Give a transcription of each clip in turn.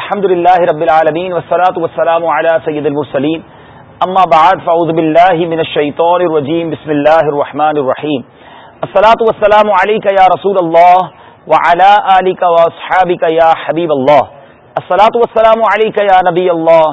الحمد لله رب العالمين والصلاه والسلام على سيد المرسلين اما بعد فاعوذ بالله من الشيطان الرجيم بسم الله الرحمن الرحيم الصلاه والسلام عليك يا رسول الله وعلى اليك واصحابك يا حبيب الله الصلاه والسلام عليك يا نبي الله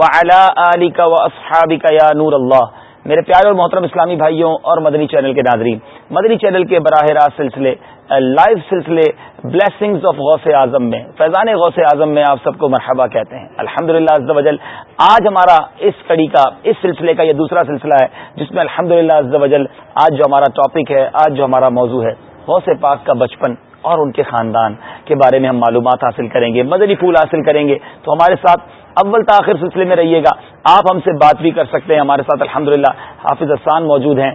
وعلى اليك واصحابك يا نور الله میرے پیارے اور محترم اسلامی بھائیوں اور مدنی چینل کے ناظرین مدنی چینل کے براہ راست سلسلے لائیو سلسلے بلیسنگز آف غوث اعظم میں فیضان غوث اعظم میں آپ سب کو مرحبا کہتے ہیں الحمد للہ آج ہمارا اس کڑی کا اس سلسلے کا یہ دوسرا سلسلہ ہے جس میں الحمد للہ آج جو ہمارا ٹاپک ہے آج جو ہمارا موضوع ہے غوث پاک کا بچپن اور ان کے خاندان کے بارے میں ہم معلومات حاصل کریں گے مدنی پھول حاصل کریں گے تو ہمارے ساتھ اول تاخر سلسلے میں رہیے گا آپ ہم سے بات بھی کر سکتے ہیں ہمارے ساتھ الحمد حافظ حسان موجود ہیں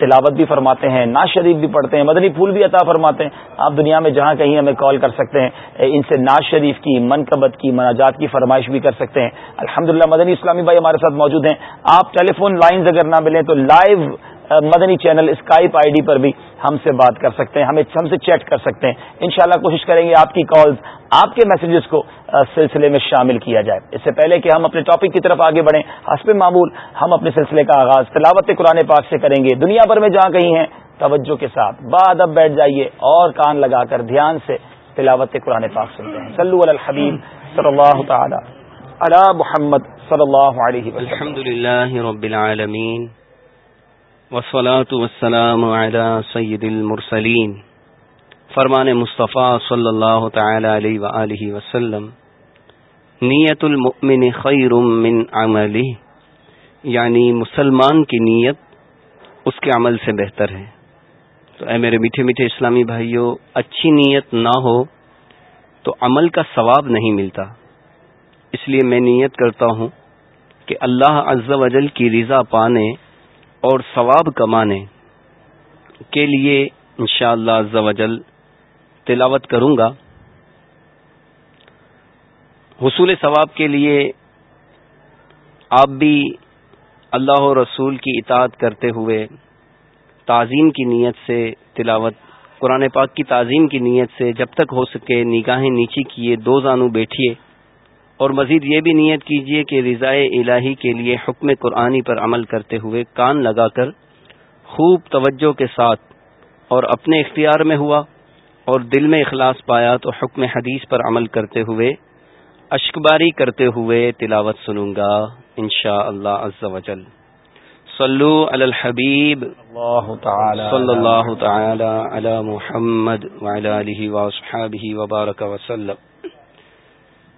تلاوت بھی فرماتے ہیں ناز شریف بھی پڑھتے ہیں مدنی پھول بھی عطا فرماتے ہیں آپ دنیا میں جہاں کہیں ہمیں کال کر سکتے ہیں ان سے ناز شریف کی منقبت کی مناجات کی فرمائش بھی کر سکتے ہیں الحمد مدنی اسلامی بھائی ہمارے ساتھ موجود ہیں آپ ٹیلی فون لائنز اگر نہ ملیں تو live Madani channel Skype I D پر بھی ہم سے بات کر سکتے ہیں ہمیں ہم سے چیٹ کر سکتے ہیں انشاءاللہ کوشش کریں گے آپ کی کالز آپ کے میسیجز کو سلسلے میں شامل کیا جائے اس سے پہلے کہ ہم اپنے ٹاپک کی طرف آگے بڑھیں حسب معمول ہم اپنے سلسلے کا آغاز تلاوت قرآن پاک سے کریں گے دنیا بھر میں جہاں کہیں ہیں توجہ کے ساتھ بعد اب بیٹھ جائیے اور کان لگا کر دھیان سے تلاوت قرآن پاک سنتے ہیں الحبیب صلی صلی اللہ اللہ تعالی علی محمد علیہ العالمین وسلاۃ وسلام علی سید المرسلین فرمان مصطفیٰ صلی اللہ تعالی علیہ وآلہ وسلم نیت المؤمن خیر من عملی یعنی مسلمان کی نیت اس کے عمل سے بہتر ہے تو اے میرے میٹھے میٹھے اسلامی بھائیوں اچھی نیت نہ ہو تو عمل کا ثواب نہیں ملتا اس لیے میں نیت کرتا ہوں کہ اللہ عز و جل کی رضا پانے اور ثواب کمانے کے لیے انشاءاللہ شاء اللہ تلاوت کروں گا حصول ثواب کے لیے آپ بھی اللہ رسول کی اطاعت کرتے ہوئے تعظیم کی نیت سے تلاوت قرآن پاک کی تعظیم کی نیت سے جب تک ہو سکے نگاہیں نیچی کیے دو زانو بیٹھیے اور مزید یہ بھی نیت کیجیے کہ رضائے الہی کے لیے حکم قرآنی پر عمل کرتے ہوئے کان لگا کر خوب توجہ کے ساتھ اور اپنے اختیار میں ہوا اور دل میں اخلاص پایا تو حکم حدیث پر عمل کرتے ہوئے اشکباری کرتے ہوئے تلاوت سنوں گا اللہ اللہ اللہ صلو علی علی الحبیب تعالی تعالی صلی محمد وعلی آلہ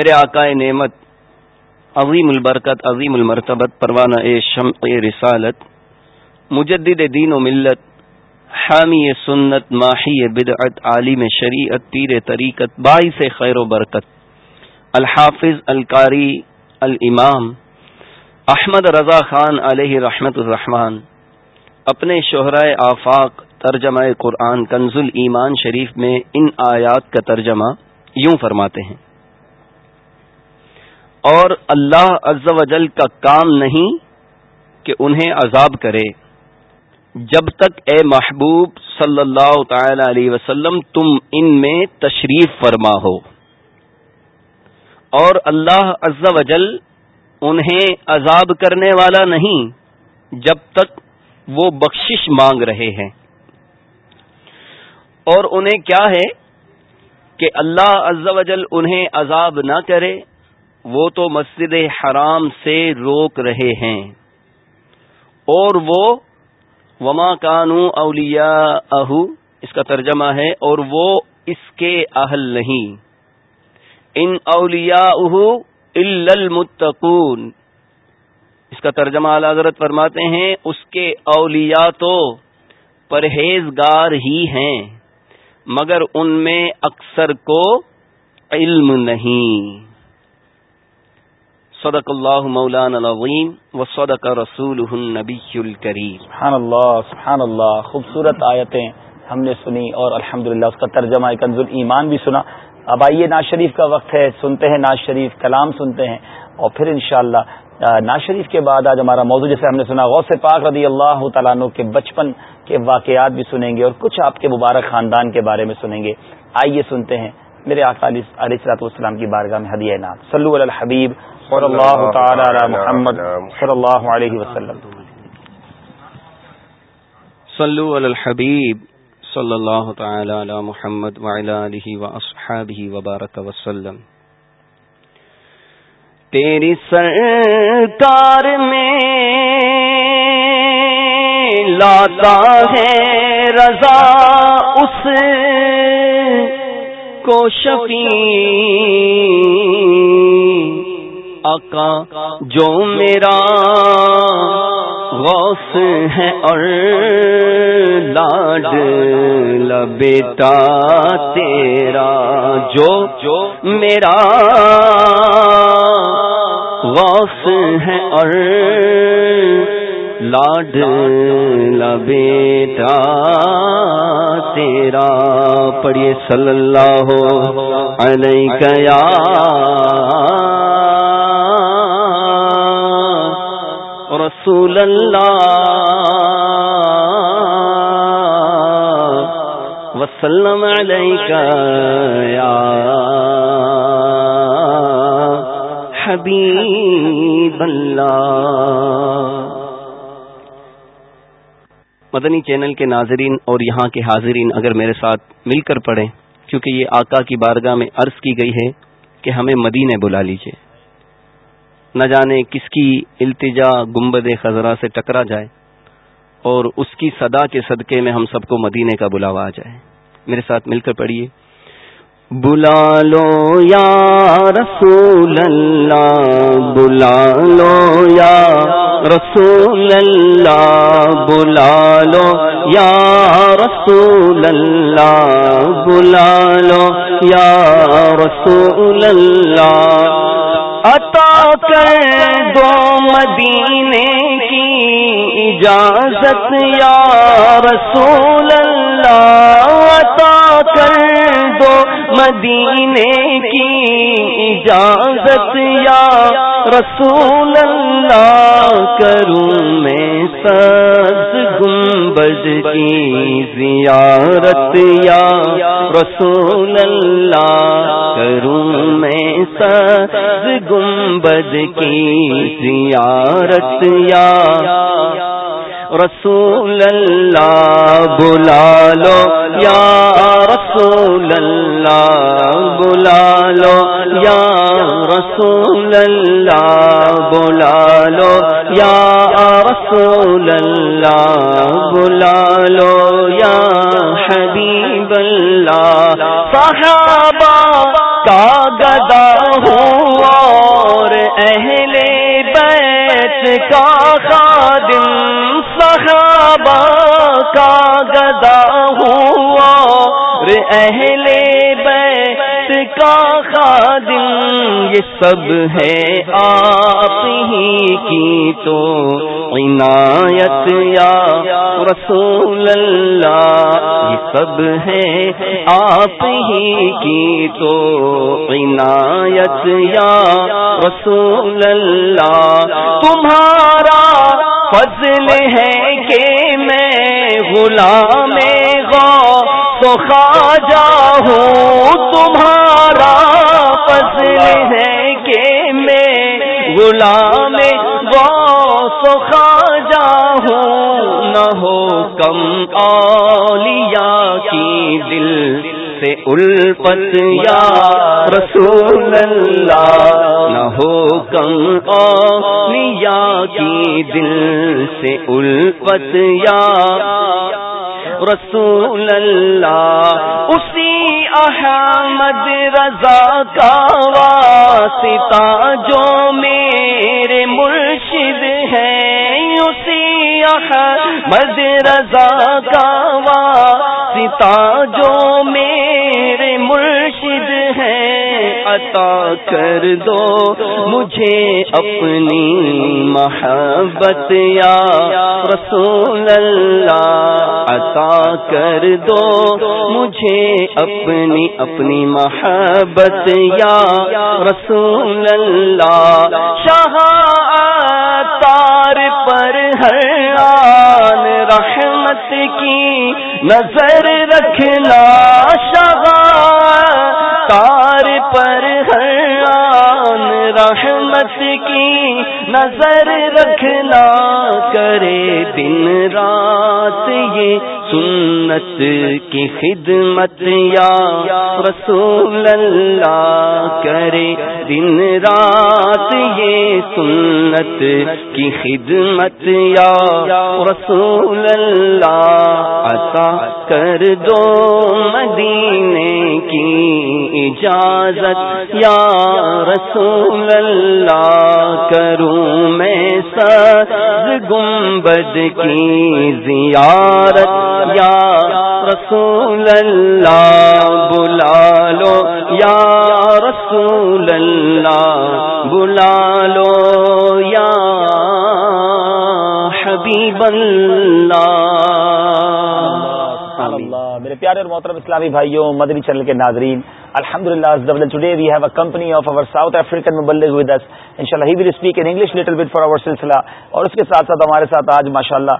میرے آقائے نعمت عظیم البرکت عظیم المرتبت پروانہ رسالت مجدد دین و ملت حامی سنت ماہی بدعت عالم شریعت پیر طریقت باعث خیر و برکت الحافظ القاری الامام احمد رضا خان علیہ رحمت الرحمان اپنے شہرۂ آفاق ترجمہ قرآن کنز ایمان شریف میں ان آیات کا ترجمہ یوں فرماتے ہیں اور اللہ عز و جل کا کام نہیں کہ انہیں عذاب کرے جب تک اے محبوب صلی اللہ تعالی علیہ وسلم تم ان میں تشریف فرما ہو اور اللہ عز و جل انہیں عذاب کرنے والا نہیں جب تک وہ بخشش مانگ رہے ہیں اور انہیں کیا ہے کہ اللہ عز و جل انہیں عذاب نہ کرے وہ تو مسجد حرام سے روک رہے ہیں اور وہ وما کانو اولیا اہو اس کا ترجمہ ہے اور وہ اس کے اہل نہیں ان اولیا اہو المتقون اس کا ترجمہ حضرت فرماتے ہیں اس کے اولیاء تو پرہیزگار ہی ہیں مگر ان میں اکثر کو علم نہیں صدق اللہ اللہ اللہ مولانا العظیم سبحان سبحان خوبصورت آیتیں ہم نے سنی اور الحمد للہ اس کا ترجمہ کنز ایمان بھی سنا اب آئیے ناز شریف کا وقت ہے سنتے ہیں ناز شریف کلام سنتے ہیں اور پھر انشاءاللہ ناز شریف کے بعد آج ہمارا موضوع جیسے ہم نے سنا غوث سے پاک رضی اللہ تعالیٰ کے بچپن کے واقعات بھی سنیں گے اور کچھ آپ کے مبارک خاندان کے بارے میں سنیں گے آئیے سنتے ہیں میرے علیہ کی بارگاہ میں الحبیب صلی اللہ تعالی علی محمد صلی اللہ علیہ وسلم صلو علی الحبیب صلی اللہ تعالی علی محمد وعلی آلہ واصحابہ وبارک وسلم تیری سرکار میں لاتا ہے رضا اس کو شفیع آقا جو میرا غوث ہے اور لاڈ لبیتا تیرا جو جو میرا غوث ہے اور لاڈ لبیتا تیرا پڑھیے صلی اللہ علیہ گیا رسول اللہ وسلم یا حبیب اللہ مدنی چینل کے ناظرین اور یہاں کے حاضرین اگر میرے ساتھ مل کر پڑھیں کیونکہ یہ آقا کی بارگاہ میں عرض کی گئی ہے کہ ہمیں مدینے بلا لیجیے نہ جانے کس کی التجا گمبد خزرا سے ٹکرا جائے اور اس کی صدا کے صدقے میں ہم سب کو مدینے کا بلاوا آ جائے میرے ساتھ مل کر پڑھیے بلا لو یا رسول اللہ بلا لو یا رسول اللہ بلا لو یا رسول اللہ بلا لو یا رسول اللہ عطا کر دو مدینے کی اجازت یا رسول اللہ عطا کر دو مدینے کی اجازت یا رسول اللہ کروں میں سز گنبد کی زیارت یا رسول اللہ کروں میں سز گنبد کی زیارت یا رسول اللہ بلا لو یا رسول اللہ بلا لو یا رسول اللہ بلا لو یا رسول اللہ بلا لو یا حبیب اللہ صاحب اہل بیت کا خادم یہ سب ہے آپ ہی کی تو عنایت یا رسول اللہ یہ سب ہے آپ ہی کی تو عنایت یا رسول اللہ تمہارا فضل ہے کہ میں غلام میں خواجہ ہوں تمہارا فضل ہے کہ میں غلام غوث وا ہوں نہ ہو کم اولیاء کی دل سے الفت یا رسول اللہ نہ ہو کم اولیاء کی دل سے الفت یا رسول اللہ اسی احمد رضا کا واسطہ جو میرے مرشد ہیں اسی احمد رضا کا واسطہ جو عطا کر دو مجھے اپنی محبت یا رسول اللہ عطا کر دو مجھے اپنی اپنی محبت یا رسول اللہ شاہ تار پر ہر آن رحمت کی نظر رکھنا شاہ تار پر حیران رحمت کی نظر رکھنا کرے دن رات یہ سنت کی خدمت یا رسول اللہ کرے دن رات یہ سنت کی خدمت یا رسول اللہ عطا کر دو مدینے کی اجازت یا رسول اللہ کروں میں سر گنبد کی زیارت یا رسول اللہ بلا لو یا رسول اللہ بلا لو یا حبیب اللہ میرے پیارے اور محترم اسلامی بھائیوں چینل کے ناظرین اور اس کے ساتھ ساتھ ہمارے ساتھ آج ماشاء اللہ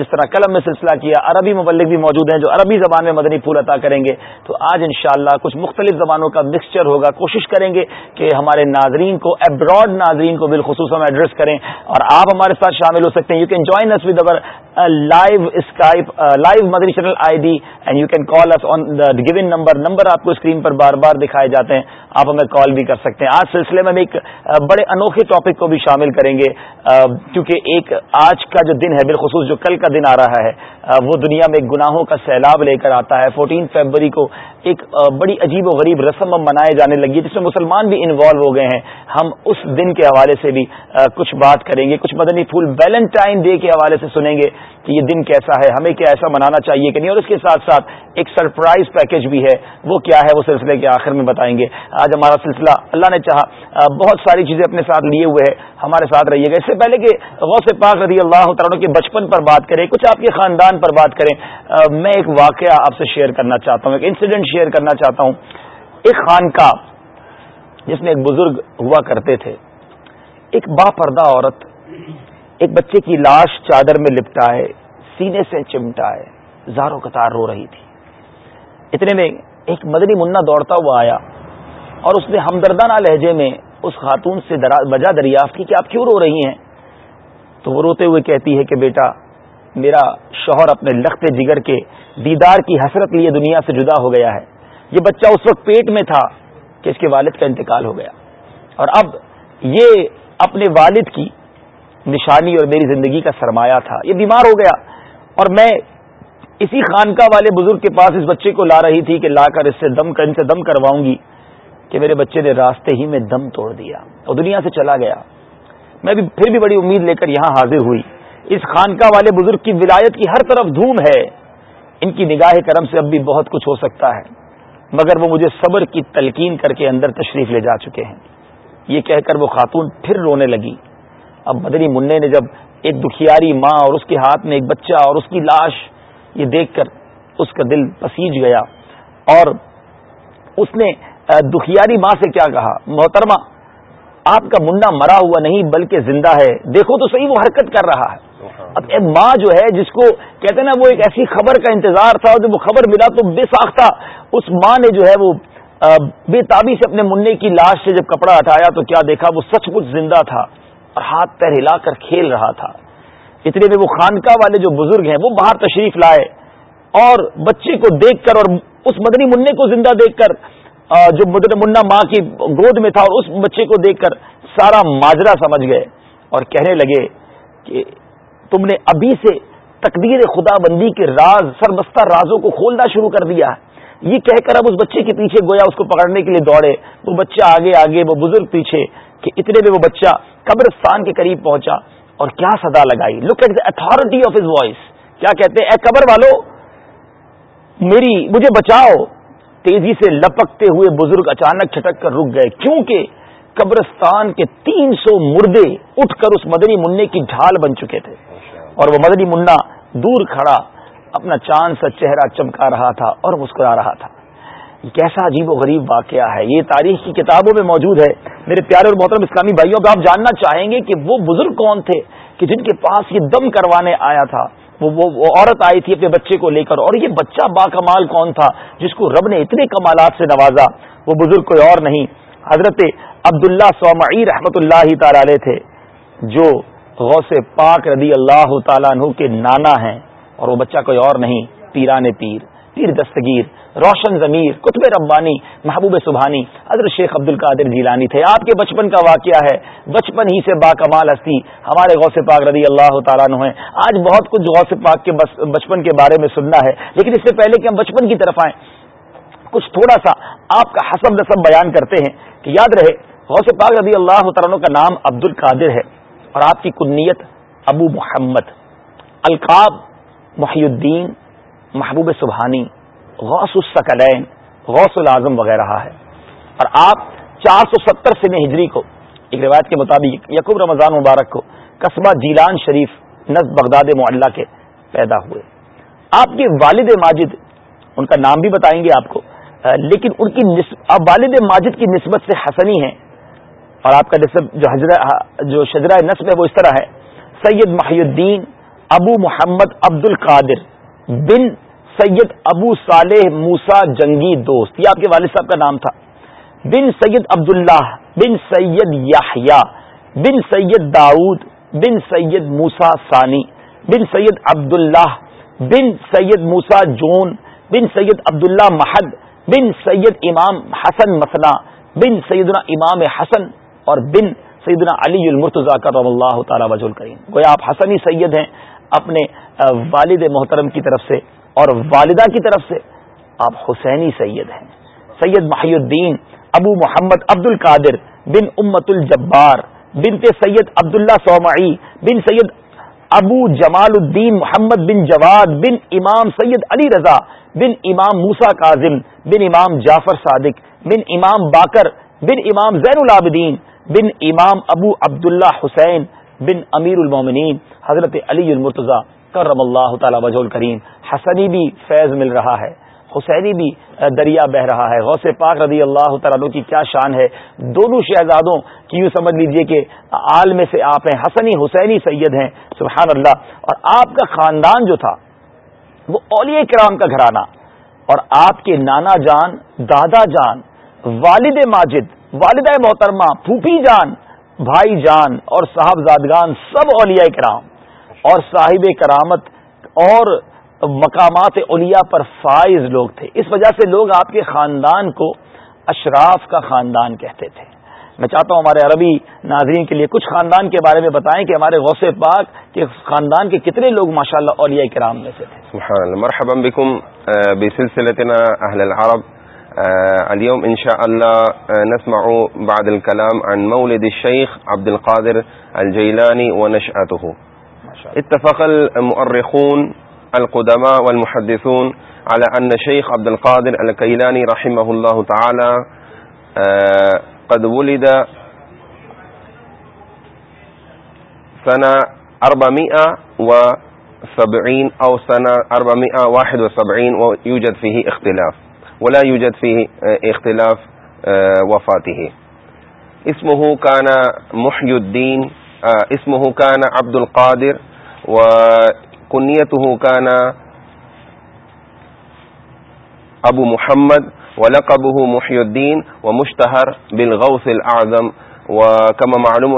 جس طرح قلم میں سلسلہ کیا عربی مبلک بھی موجود ہیں جو عربی زبان میں مدنی پور اطا کریں گے تو آج ان شاء اللہ کچھ مختلف زبانوں کا مکسچر ہوگا کوشش کریں گے کہ ہمارے ناظرین کو ابراڈ ناظرین کو بالخصوص ایڈریس کریں اور آپ ہمارے ساتھ شامل ہو سکتے ہیں یو کین جو ہے بار بار دکھائے جاتے ہیں آپ ہمیں کال بھی کر سکتے ہیں آج سلسلے میں ہم ایک بڑے انوکھے ٹاپک کو بھی شامل کریں گے کیونکہ ایک آج کا جو دن ہے بالخصوص جو کل کا دن آ رہا ہے وہ دنیا میں گناہوں کا سیلاب لے کر آتا ہے فورٹین فیبری کو ایک بڑی عجیب و غریب رسم منائے جانے لگی ہے جس میں مسلمان بھی انوالو ہو گئے ہیں ہم اس دن کے حوالے سے بھی کچھ بات کریں گے کچھ مدنی پھول ویلنٹائن ڈے کے حوالے سے سنیں گے کہ یہ دن کیسا ہے ہمیں کیا ایسا منانا چاہیے کہ نہیں اور اس کے ساتھ ساتھ ایک سرپرائز پیکج بھی ہے وہ کیا ہے وہ سلسلے کے آخر میں بتائیں گے آج ہمارا سلسلہ اللہ نے چاہا بہت ساری چیزیں اپنے ساتھ لیے ہوئے ہیں ہمارے ساتھ رہیے گا اس سے پہلے کہ غوث پاک رضی اللہ تعالیٰ کے بچپن پر بات کریں کچھ آپ کے خاندان پر بات کریں میں ایک واقعہ آپ سے شیئر کرنا چاہتا ہوں ایک انسیڈنٹ شیئر کرنا چاہتا ہوں ایک خانقاہ جس میں ایک بزرگ ہوا کرتے تھے ایک با پردہ عورت ایک بچے کی لاش چادر میں لپٹا ہے سینے سے چمٹا ہے زاروں قطار رو رہی تھی اتنے میں ایک مدنی منا دوڑتا ہوا آیا اور اس نے ہمدردانہ لہجے میں اس خاتون سے بجا دریافت کی کہ آپ کیوں رو رہی ہیں تو وہ روتے ہوئے کہتی ہے کہ بیٹا میرا شوہر اپنے لخت جگر کے دیدار کی حسرت لیے دنیا سے جدا ہو گیا ہے یہ بچہ اس وقت پیٹ میں تھا کہ اس کے والد کا انتقال ہو گیا اور اب یہ اپنے والد کی نشانی اور میری زندگی کا سرمایہ تھا یہ بیمار ہو گیا اور میں اسی خانقاہ والے بزرگ کے پاس اس بچے کو لا رہی تھی کہ لا کر اس سے دم کر ان سے دم کرواؤں گی کہ میرے بچے نے راستے ہی میں دم توڑ دیا اور دنیا سے چلا گیا میں بھی پھر بھی بڑی امید لے کر یہاں حاضر ہوئی اس خانقاہ والے بزرگ کی ولایت کی ہر طرف دھوم ہے ان کی نگاہ کرم سے اب بھی بہت کچھ ہو سکتا ہے مگر وہ مجھے صبر کی تلقین کر کے اندر تشریف لے جا چکے ہیں یہ کہہ کر وہ خاتون پھر رونے لگی اب مدنی منع نے جب ایک دکھیاری ماں اور اس کے ہاتھ میں ایک بچہ اور اس کی لاش یہ دیکھ کر اس کا دل پسیج گیا اور اس نے دکھیاری ماں سے کیا کہا محترمہ آپ کا منڈا مرا ہوا نہیں بلکہ زندہ ہے دیکھو تو صحیح وہ حرکت کر رہا ہے اب ماں جو ہے جس کو کہتے ہیں نا وہ ایک ایسی خبر کا انتظار تھا جب وہ خبر ملا تو بے ساختہ اس ماں نے جو ہے وہ بے تابی سے اپنے منع کی لاش سے جب کپڑا ہٹایا تو کیا دیکھا وہ سچ کچھ زندہ تھا اور ہاتھ پیر ہلا کر کھیل رہا تھا اتنے میں وہ خانقاہ والے جو بزرگ ہیں وہ باہر تشریف لائے اور بچے کو دیکھ کر اور اس مدنی کو زندہ دیکھ کر جو مدنی منا ماں کی گود میں تھا اور اس بچے کو دیکھ کر سارا ماجرا سمجھ گئے اور کہنے لگے کہ تم نے ابھی سے تقدیر خدا بندی کے راز سربستہ رازوں کو کھولنا شروع کر دیا یہ کہہ کر اب اس بچے کے پیچھے گویا اس کو پکڑنے کے لیے دوڑے وہ بچہ آگے آگے وہ بزرگ پیچھے کہ اتنے میں وہ بچہ قبرستان کے قریب پہنچا اور کیا صدا لگائی look at the authority of his voice کیا کہتے ہیں اے قبر والو میری مجھے بچاؤ تیزی سے لپکتے ہوئے بزرگ اچانک چھٹک کر رک گئے کیونکہ قبرستان کے تین سو مردے اٹھ کر اس مدنی منہ کی ڈھال بن چکے تھے اور وہ مدنی منا دور کھڑا اپنا چاند سا چہرہ چمکا رہا تھا اور مسکرا رہا تھا یہ کیسا عجیب و غریب واقعہ ہے یہ تاریخ کی کتابوں میں موجود ہے میرے پیارے اور محترم اسلامی بھائیوں کا آپ جاننا چاہیں گے کہ وہ بزرگ کون تھے کہ جن کے پاس یہ دم کروانے آیا تھا وہ, وہ, وہ عورت آئی تھی اپنے بچے کو لے کر اور یہ بچہ با کمال کون تھا جس کو رب نے اتنے کمالات سے نوازا وہ بزرگ کوئی اور نہیں حضرت عبداللہ سومعی رحمت اللہ تعالی تھے جو غوث پاک رضی اللہ تعالیٰ عنہ کے نانا ہیں اور وہ بچہ کوئی اور نہیں پیران پیر پیر دستگیر روشن ضمیر قطب ربانی محبوب سبحانی حضرت شیخ عبد القادر جیلانی تھے آپ کے بچپن کا واقعہ ہے بچپن ہی سے با کمال ہستی ہمارے غوث پاک رضی اللہ تعالیٰ ہیں آج بہت کچھ غوث پاک کے بچپن کے بارے میں سننا ہے لیکن اس سے پہلے کہ ہم بچپن کی طرف آئیں کچھ تھوڑا سا آپ کا حسب نصب بیان کرتے ہیں کہ یاد رہے غوث پاک رضی اللہ تعالیٰ کا نام عبد القادر ہے اور آپ کی کنیت ابو محمد القاب محی الدین محبوب سبحانی غوث السکلین غوث العظم وغیرہ ہے اور آپ چار سو ستر سن ہجری کو ایک روایت کے مطابق یقب رمضان مبارک کو قصبہ جیلان شریف نز بغداد کے پیدا ہوئے آپ کے والد ماجد ان کا نام بھی بتائیں گے آپ کو لیکن ان کی نسب والد ماجد کی نسبت سے حسنی ہیں اور آپ کا نسب جو جو شجرہ نسب ہے وہ اس طرح ہے سید محی الدین ابو محمد عبد القادر بن سید ابو صالح موسا جنگی دوست یہ آپ کے والد صاحب کا نام تھا بن سید عبداللہ بن سید یاحیہ بن سید داؤد بن سید موسا ثانی بن سید عبداللہ بن سید موسا جون بن سید عبداللہ محد بن سید امام حسن مسنا بن سیدنا امام حسن اور بن سیدنا علی المرتضی کرم اللہ تعالیٰ وز ال گویا آپ حسنی سید ہیں اپنے والد محترم کی طرف سے اور والدہ کی طرف سے آپ حسینی سید ہیں سید محی الدین ابو محمد عبد القادر بن امت الجبار بنت سید عبد اللہ بن سید ابو جمال الدین محمد بن جواد بن امام سید علی رضا بن امام موسا کاظم بن امام جعفر صادق بن امام باکر بن امام زین العابدین بن امام ابو عبداللہ حسین بن امیر المومنین حضرت علی المرتضی کرم اللہ تعالی وجہ الکریم حسنی بھی فیض مل رہا ہے حسینی بھی دریا بہ رہا ہے غوث پاک رضی اللہ تعالیٰ کی کیا شان ہے دونوں شہزادوں کی یوں سمجھ لیجئے کہ آل میں سے آپ ہیں حسنی حسینی سید ہیں سبحان اللہ اور آپ کا خاندان جو تھا وہ اولیاء کرام کا گھرانہ اور آپ کے نانا جان دادا جان والد ماجد والدہ محترمہ پھوپھی جان بھائی جان اور صاحب زادگان سب اولیاء کرام اور صاحب کرامت اور مقامات اولیاء پر فائز لوگ تھے اس وجہ سے لوگ آپ کے خاندان کو اشراف کا خاندان کہتے تھے میں چاہتا ہوں ہمارے عربی ناظرین کے لیے کچھ خاندان کے بارے میں بتائیں کہ ہمارے غوث پاک کے خاندان کے کتنے لوگ ماشاءاللہ اولیاء کرام میں سے تھے سبحان اللہ مرحبا بكم بسلسلتنا اهل العرب اليوم ان شاء الله نسمع بعد الكلام عن مولد الشيخ عبد القادر الجيلاني ونشأته اتفق المؤرخون القدماء والمحدثون على أن شيخ عبد القادر الكيلاني رحمه الله تعالى قد ولد سنة 470 أو سنة 471 واحد فيه اختلاف ولا يوجد فيه اختلاف وفاته اسمه كان محي الدين اسمه كان عبد القادر کنتانا ابو محمد و لقب ہوں مفی الدین و مشتہر العظم و کم معلوم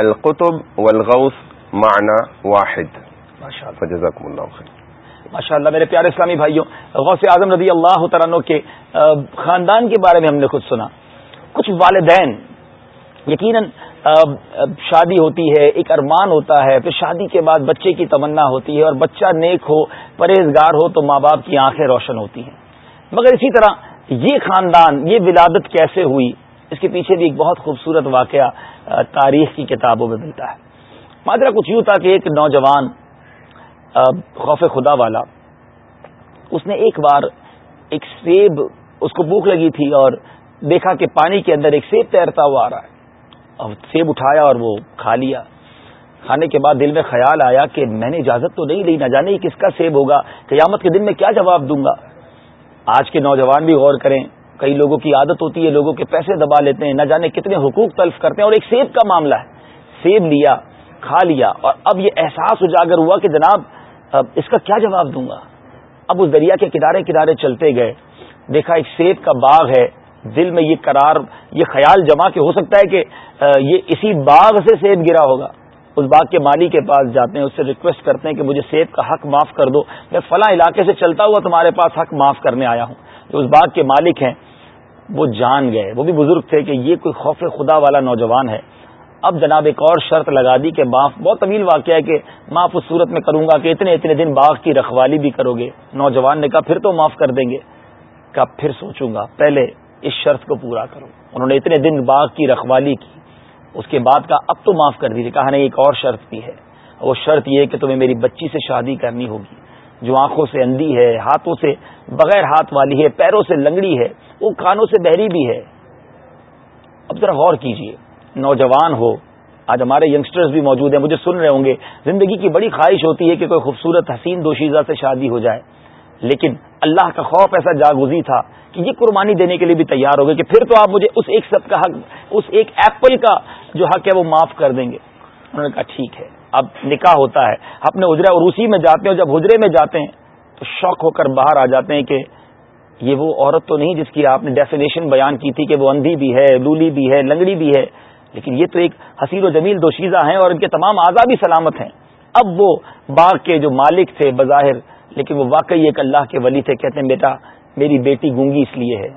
القطب وانا واحد ماشاء اللہ میرے پیارے اسلامی بھائیوں غوث اعظم رضی اللہ تعالیٰ کے خاندان کے بارے میں ہم نے خود سنا کچھ والدین یقیناً شادی ہوتی ہے ایک ارمان ہوتا ہے پھر شادی کے بعد بچے کی تمنا ہوتی ہے اور بچہ نیک ہو پرہیزگار ہو تو ماں باپ کی آنکھیں روشن ہوتی ہیں مگر اسی طرح یہ خاندان یہ ولادت کیسے ہوئی اس کے پیچھے بھی ایک بہت خوبصورت واقعہ تاریخ کی کتابوں میں ملتا ہے کچھ یوں تھا کہ ایک نوجوان خوف خدا والا اس نے ایک بار ایک سیب اس کو بھوک لگی تھی اور دیکھا کہ پانی کے اندر ایک سیب تیرتا ہوا آ رہا ہے سیب اٹھایا اور وہ کھا لیا کھانے کے بعد دل میں خیال آیا کہ میں نے اجازت تو نہیں لی نہ جانے کس کا سیب ہوگا قیامت کے دن میں کیا جواب دوں گا آج کے نوجوان بھی غور کریں کئی لوگوں کی عادت ہوتی ہے لوگوں کے پیسے دبا لیتے ہیں نہ جانے کتنے حقوق تلف کرتے ہیں اور ایک سیب کا معاملہ ہے سیب لیا کھا لیا اور اب یہ احساس اجاگر ہوا کہ جناب اب اس کا کیا جواب دوں گا اب اس دریا کے کنارے کنارے چلتے گئے دیکھا ایک سیب کا باغ ہے دل میں یہ قرار یہ خیال جمع ہو سکتا ہے کہ یہ اسی باغ سے سیب گرا ہوگا اس باغ کے مالی کے پاس جاتے ہیں اس سے ریکویسٹ کرتے ہیں کہ مجھے سیب کا حق معاف کر دو میں فلاں علاقے سے چلتا ہوا تمہارے پاس حق معاف کرنے آیا ہوں جو اس باغ کے مالک ہیں وہ جان گئے وہ بھی بزرگ تھے کہ یہ کوئی خوف خدا والا نوجوان ہے اب جناب ایک اور شرط لگا دی کہ معاف بہت طویل واقعہ ہے کہ معاف اس صورت میں کروں گا کہ اتنے اتنے دن باغ کی رکھوالی بھی کرو گے نوجوان نے کہا پھر تو معاف کر دیں گے کہا پھر سوچوں گا پہلے اس شرط کو پورا کرو انہوں نے اتنے دن باغ کی رکھوالی کی اس کے بعد کا اب تو معاف کر دیجیے کہا ہاں، نہیں ایک اور شرط بھی ہے وہ شرط یہ کہ تمہیں میری بچی سے شادی کرنی ہوگی جو آنکھوں سے اندھی ہے ہاتھوں سے بغیر ہاتھ والی ہے پیروں سے لنگڑی ہے وہ کانوں سے بہری بھی ہے اب ذرا غور کیجیے نوجوان ہو آج ہمارے ینگسٹرز بھی موجود ہیں مجھے سن رہے ہوں گے زندگی کی بڑی خواہش ہوتی ہے کہ کوئی خوبصورت حسین دوشیزہ سے شادی ہو جائے لیکن اللہ کا خوف ایسا جاگوزی تھا کہ یہ جی قربانی دینے کے لیے بھی تیار ہو گئے کہ پھر تو آپ مجھے اس ایک سب کا حق اس ایک ایپل کا جو حق ہے وہ معاف کر دیں گے انہوں نے کہا ٹھیک ہے اب نکاح ہوتا ہے اپنے اجرا عروسی میں جاتے ہیں اور جب ہجرے میں جاتے ہیں تو شوق ہو کر باہر آ جاتے ہیں کہ یہ وہ عورت تو نہیں جس کی آپ نے ڈیفینیشن بیان کی تھی کہ وہ اندھی بھی ہے لولی بھی ہے لنگڑی بھی ہے لیکن یہ تو ایک حسیر و جمیل دوشیزہ ہیں اور ان کے تمام آزادی سلامت ہیں اب وہ باغ کے جو مالک تھے بظاہر لیکن وہ واقعی ایک اللہ کے ولی تھے کہتے ہیں بیٹا میری بیٹی گونگی اس لیے ہے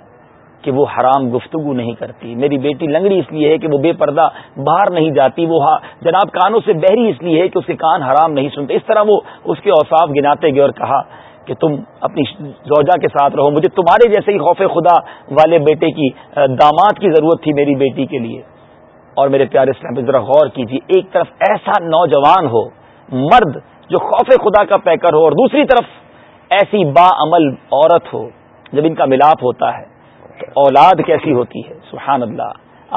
کہ وہ حرام گفتگو نہیں کرتی میری بیٹی لنگڑی اس لیے ہے کہ وہ بے پردہ باہر نہیں جاتی وہ جناب کانوں سے بہری اس لیے ہے کہ اس کے کان حرام نہیں سنتے اس طرح وہ اس کے اوساف گناتے گئے اور کہا کہ تم اپنی زوجہ کے ساتھ رہو مجھے تمہارے جیسے ہی خوف خدا والے بیٹے کی داماد کی ضرورت تھی میری بیٹی کے لیے اور میرے پیارے اسلام ذرا غور کیجیے ایک طرف ایسا نوجوان ہو مرد جو خوف خدا کا پیکر ہو اور دوسری طرف ایسی با عمل عورت ہو جب ان کا ملاپ ہوتا ہے تو اولاد کیسی ہوتی ہے سبحان اللہ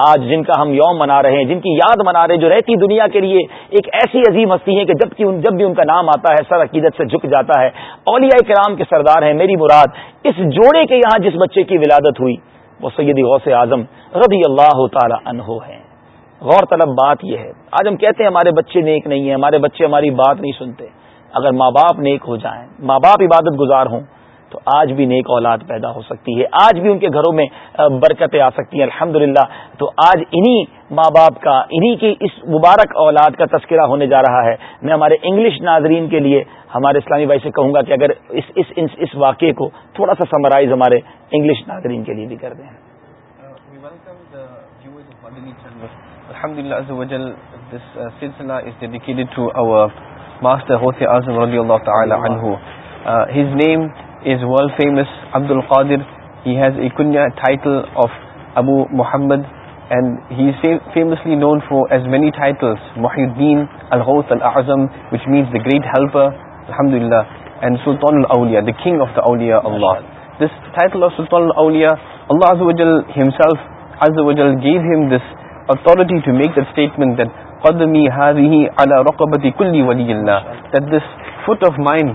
آج جن کا ہم یوم منا رہے ہیں جن کی یاد منا رہے ہیں جو رہتی دنیا کے لیے ایک ایسی عظیم ہستی ہے کہ جب کی جب بھی ان کا نام آتا ہے سر عقیدت سے جھک جاتا ہے اولیاء کرام کے سردار ہیں میری مراد اس جوڑے کے یہاں جس بچے کی ولادت ہوئی وہ سیدی غوث اعظم رضی اللہ تعالی عنہ ہے غور طلب بات یہ ہے آج ہم کہتے ہیں ہمارے بچے نیک نہیں ہیں ہمارے بچے ہماری بات نہیں سنتے اگر ماں باپ نیک ہو جائیں ماں باپ عبادت گزار ہوں تو آج بھی نیک اولاد پیدا ہو سکتی ہے آج بھی ان کے گھروں میں برکتیں آ سکتی ہیں الحمد تو آج انہی ماں باپ کا انہی کی اس مبارک اولاد کا تذکرہ ہونے جا رہا ہے میں ہمارے انگلش ناظرین کے لیے ہمارے اسلامی بھائی سے کہوں گا کہ اگر اس اس, اس, اس واقعے کو تھوڑا سا سمرائز ہمارے انگلش ناظرین کے لیے بھی کر دیں از ورلڈ فیمس عبد القادر has a Kanya title of Abu Muhammad and he known for as many titles Muhiyuddin الحس ال گریٹ ہیلپر mine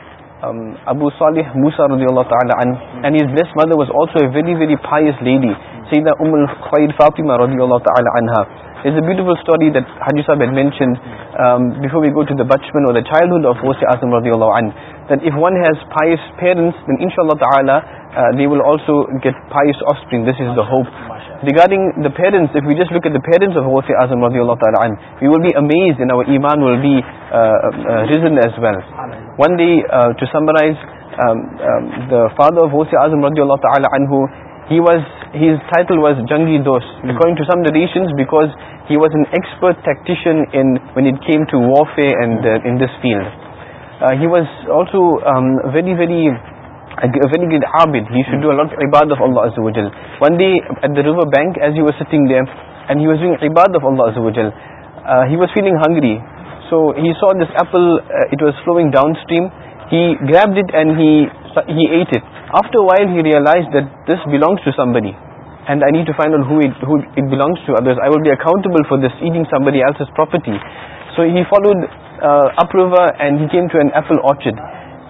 ابو صالحا wrist mother was a very very خوی Fatima regarding the parents well one the two summarizers cycle was Jangi ریشنز because was an expert tactician field he was also very very bank as you وا sitting hungry so he saw this apple flowing downstream he grab it and after while realize this belongs to some and I need to find out belongs we accountable for this some is property so ہیالو approver and he can to an apple orchard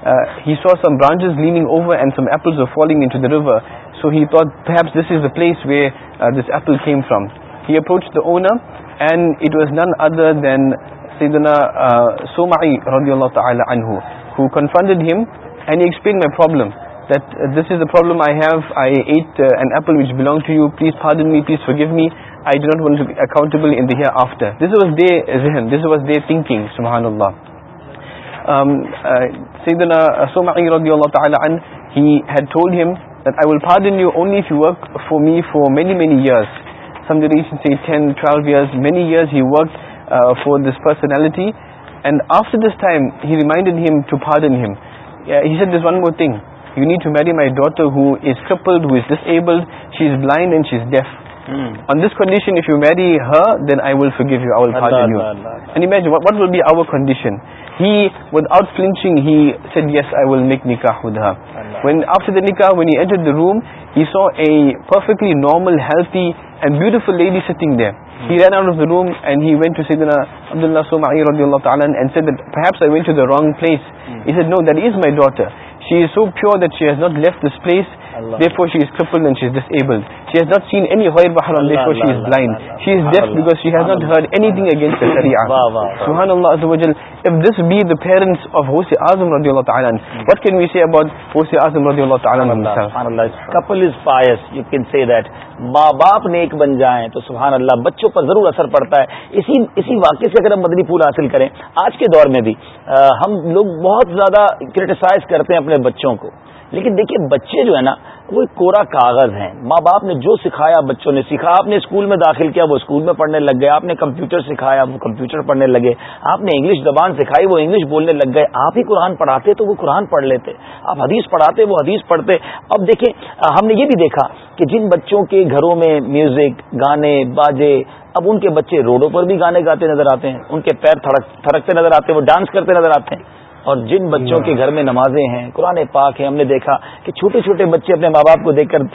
Uh, he saw some branches leaning over and some apples were falling into the river. So he thought perhaps this is the place where uh, this apple came from. He approached the owner, and it was none other than Sayyidina uh, Suma'i radiallahu ta'ala anhu, who confronted him, and he explained my problem, that this is the problem I have. I ate an apple which belonged to you. Please pardon me, please forgive me. I do not want to be accountable in the hereafter. This was their thinking, subhanallah. Um, later and after this time he reminded him to فا دن him this one گور thing you need to marry my daughter who is cripple who is disabled she is blind and she is deaf in this condition if you marry her then I will give I what will be our condition He, without flinching, he said, yes, I will make nikah with her. When after the nikah, when he entered the room, he saw a perfectly normal, healthy and beautiful lady sitting there. Hmm. He ran out of the room and he went to Sayyidina Abdullah Suma'i radiallahu ta'ala and said that perhaps I went to the wrong place. Hmm. He said, no, that is my daughter. She is so pure that she has not left this place therefore she is crippled and she is disabled she has not seen any ghair mahram therefore she is blind she is deaf because she has not heard anything against the sharia subhanallah azawajal if this be the parents of Hosea Azam radiallahu ta'ala what can we say about Hosea Azam radiallahu ta'ala himself couple is pious you can say that ماں باپ نیک بن جائیں تو سبحان اللہ بچوں پر ضرور اثر پڑتا ہے اسی اسی واقعے سے اگر ہم مدنی پھول حاصل کریں آج کے دور میں بھی ہم لوگ بہت زیادہ کرٹیسائز کرتے ہیں اپنے بچوں کو لیکن دیکھیے بچے جو ہے نا ایک کوڑا کاغذ ہیں ماں باپ نے جو سکھایا بچوں نے سیکھا آپ نے اسکول میں داخل کیا وہ اسکول میں پڑھنے لگ گئے آپ نے کمپیوٹر سکھایا وہ کمپیوٹر پڑھنے لگے آپ نے انگلش زبان سکھائی وہ انگلش بولنے لگ گئے آپ ہی قرآن پڑھاتے تو وہ قرآن پڑھ لیتے آپ حدیث پڑھاتے وہ حدیث پڑھتے اب دیکھیں ہم نے یہ بھی دیکھا کہ جن بچوں کے گھروں میں میوزک گانے باجے اب ان کے بچے روڈوں پر بھی گانے گاتے نظر آتے ہیں ان کے پیر تھڑکتے نظر آتے ہیں وہ ڈانس کرتے نظر آتے ہیں اور جن بچوں کے گھر میں نمازیں ہیں قرآن پاک ہے ہم نے دیکھا کہ چھوٹے چھوٹے بچے اپنے ماں باپ کو دیکھ کر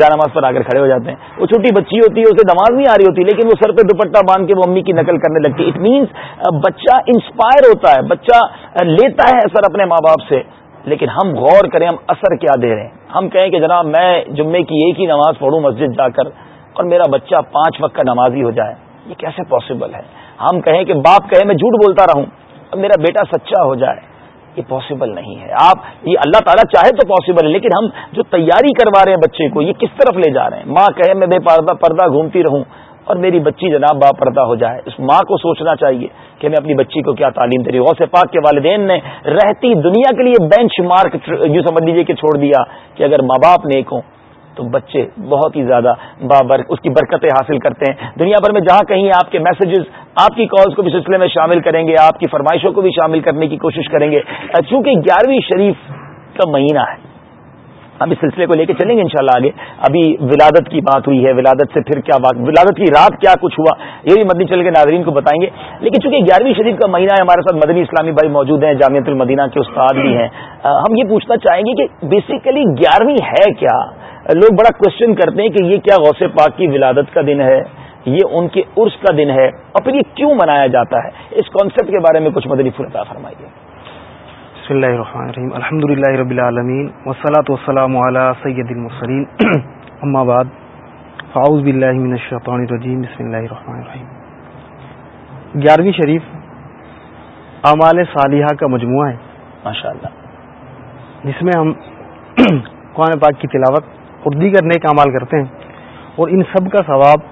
جا نماز پر آ کر کھڑے ہو جاتے ہیں وہ چھوٹی بچی ہوتی ہے اسے نماز نہیں آ رہی ہوتی لیکن وہ سر پہ دوپٹہ باندھ کے وہ امی کی نقل کرنے لگتی اٹ مینس بچہ انسپائر ہوتا ہے بچہ لیتا ہے اثر اپنے ماں باپ سے لیکن ہم غور کریں ہم اثر کیا دے رہے ہیں ہم کہیں کہ جناب میں جمعے کی ایک ہی نماز پڑھوں مسجد جا کر اور میرا بچہ پانچ وقت کا نماز ہو جائے یہ کیسے پاسبل ہے ہم کہیں کہ باپ کہیں میں جھوٹ بولتا رہوں اور میرا بیٹا سچا ہو جائے یہ پاسبل نہیں ہے آپ یہ اللہ تعالیٰ چاہے تو پاسبل ہے لیکن ہم جو تیاری کروا رہے ہیں بچے کو یہ کس طرف لے جا رہے ہیں ماں کہے میں بے پردہ پردہ گھومتی رہوں اور میری بچی جناب با پردہ ہو جائے اس ماں کو سوچنا چاہیے کہ میں اپنی بچی کو کیا تعلیم دے رہی ہوں سے پاک کے والدین نے رہتی دنیا کے لیے بینچ مارک یوں سمجھ لیجیے کہ چھوڑ دیا کہ اگر ماں باپ نیک ہوں تو بچے بہت ہی زیادہ بابر اس کی برکتیں حاصل کرتے ہیں دنیا بھر میں جہاں کہیں آپ کے میسجز آپ کی کالز کو بھی سلسلے میں شامل کریں گے آپ کی فرمائشوں کو بھی شامل کرنے کی کوشش کریں گے چونکہ گیارہویں شریف کا مہینہ ہے ہم اس سلسلے کو لے کے چلیں گے انشاءاللہ آگے ابھی ولادت کی بات ہوئی ہے ولادت سے پھر کیا بات ولادت کی رات کیا کچھ ہوا یہ بھی مدنی چل کے ناظرین کو بتائیں گے لیکن چونکہ گیارہویں شریف کا مہینہ ہے ہمارے ساتھ مدنی اسلامی بھائی موجود ہیں جامعت المدینہ کے استاد بھی ہیں ہم یہ پوچھنا چاہیں گے کہ بیسیکلی گیارہویں ہے کیا لوگ بڑا کوشچن کرتے ہیں کہ یہ کیا غوث پاک کی ولادت کا دن ہے یہ ان کے عرس کا دن ہے اور پھر یہ کیوں منایا جاتا ہے اس کانسیپٹ کے بارے میں کچھ مدنی فرتا فرمائیے بسم اللہ الرحمن الرحیم الحمد للہ رب العالمین وسلاۃ وسلام علی سید المسلیم اما بعد فاؤز باللہ من الشیطان الرجیم بسم اللہ الرحمن الرحیم گیارہویں شریف اعمال صالحہ کا مجموعہ ہے ماشاءاللہ جس میں ہم قرآن پاک کی تلاوت اور دیگر نیک امال کرتے ہیں اور ان سب کا ثواب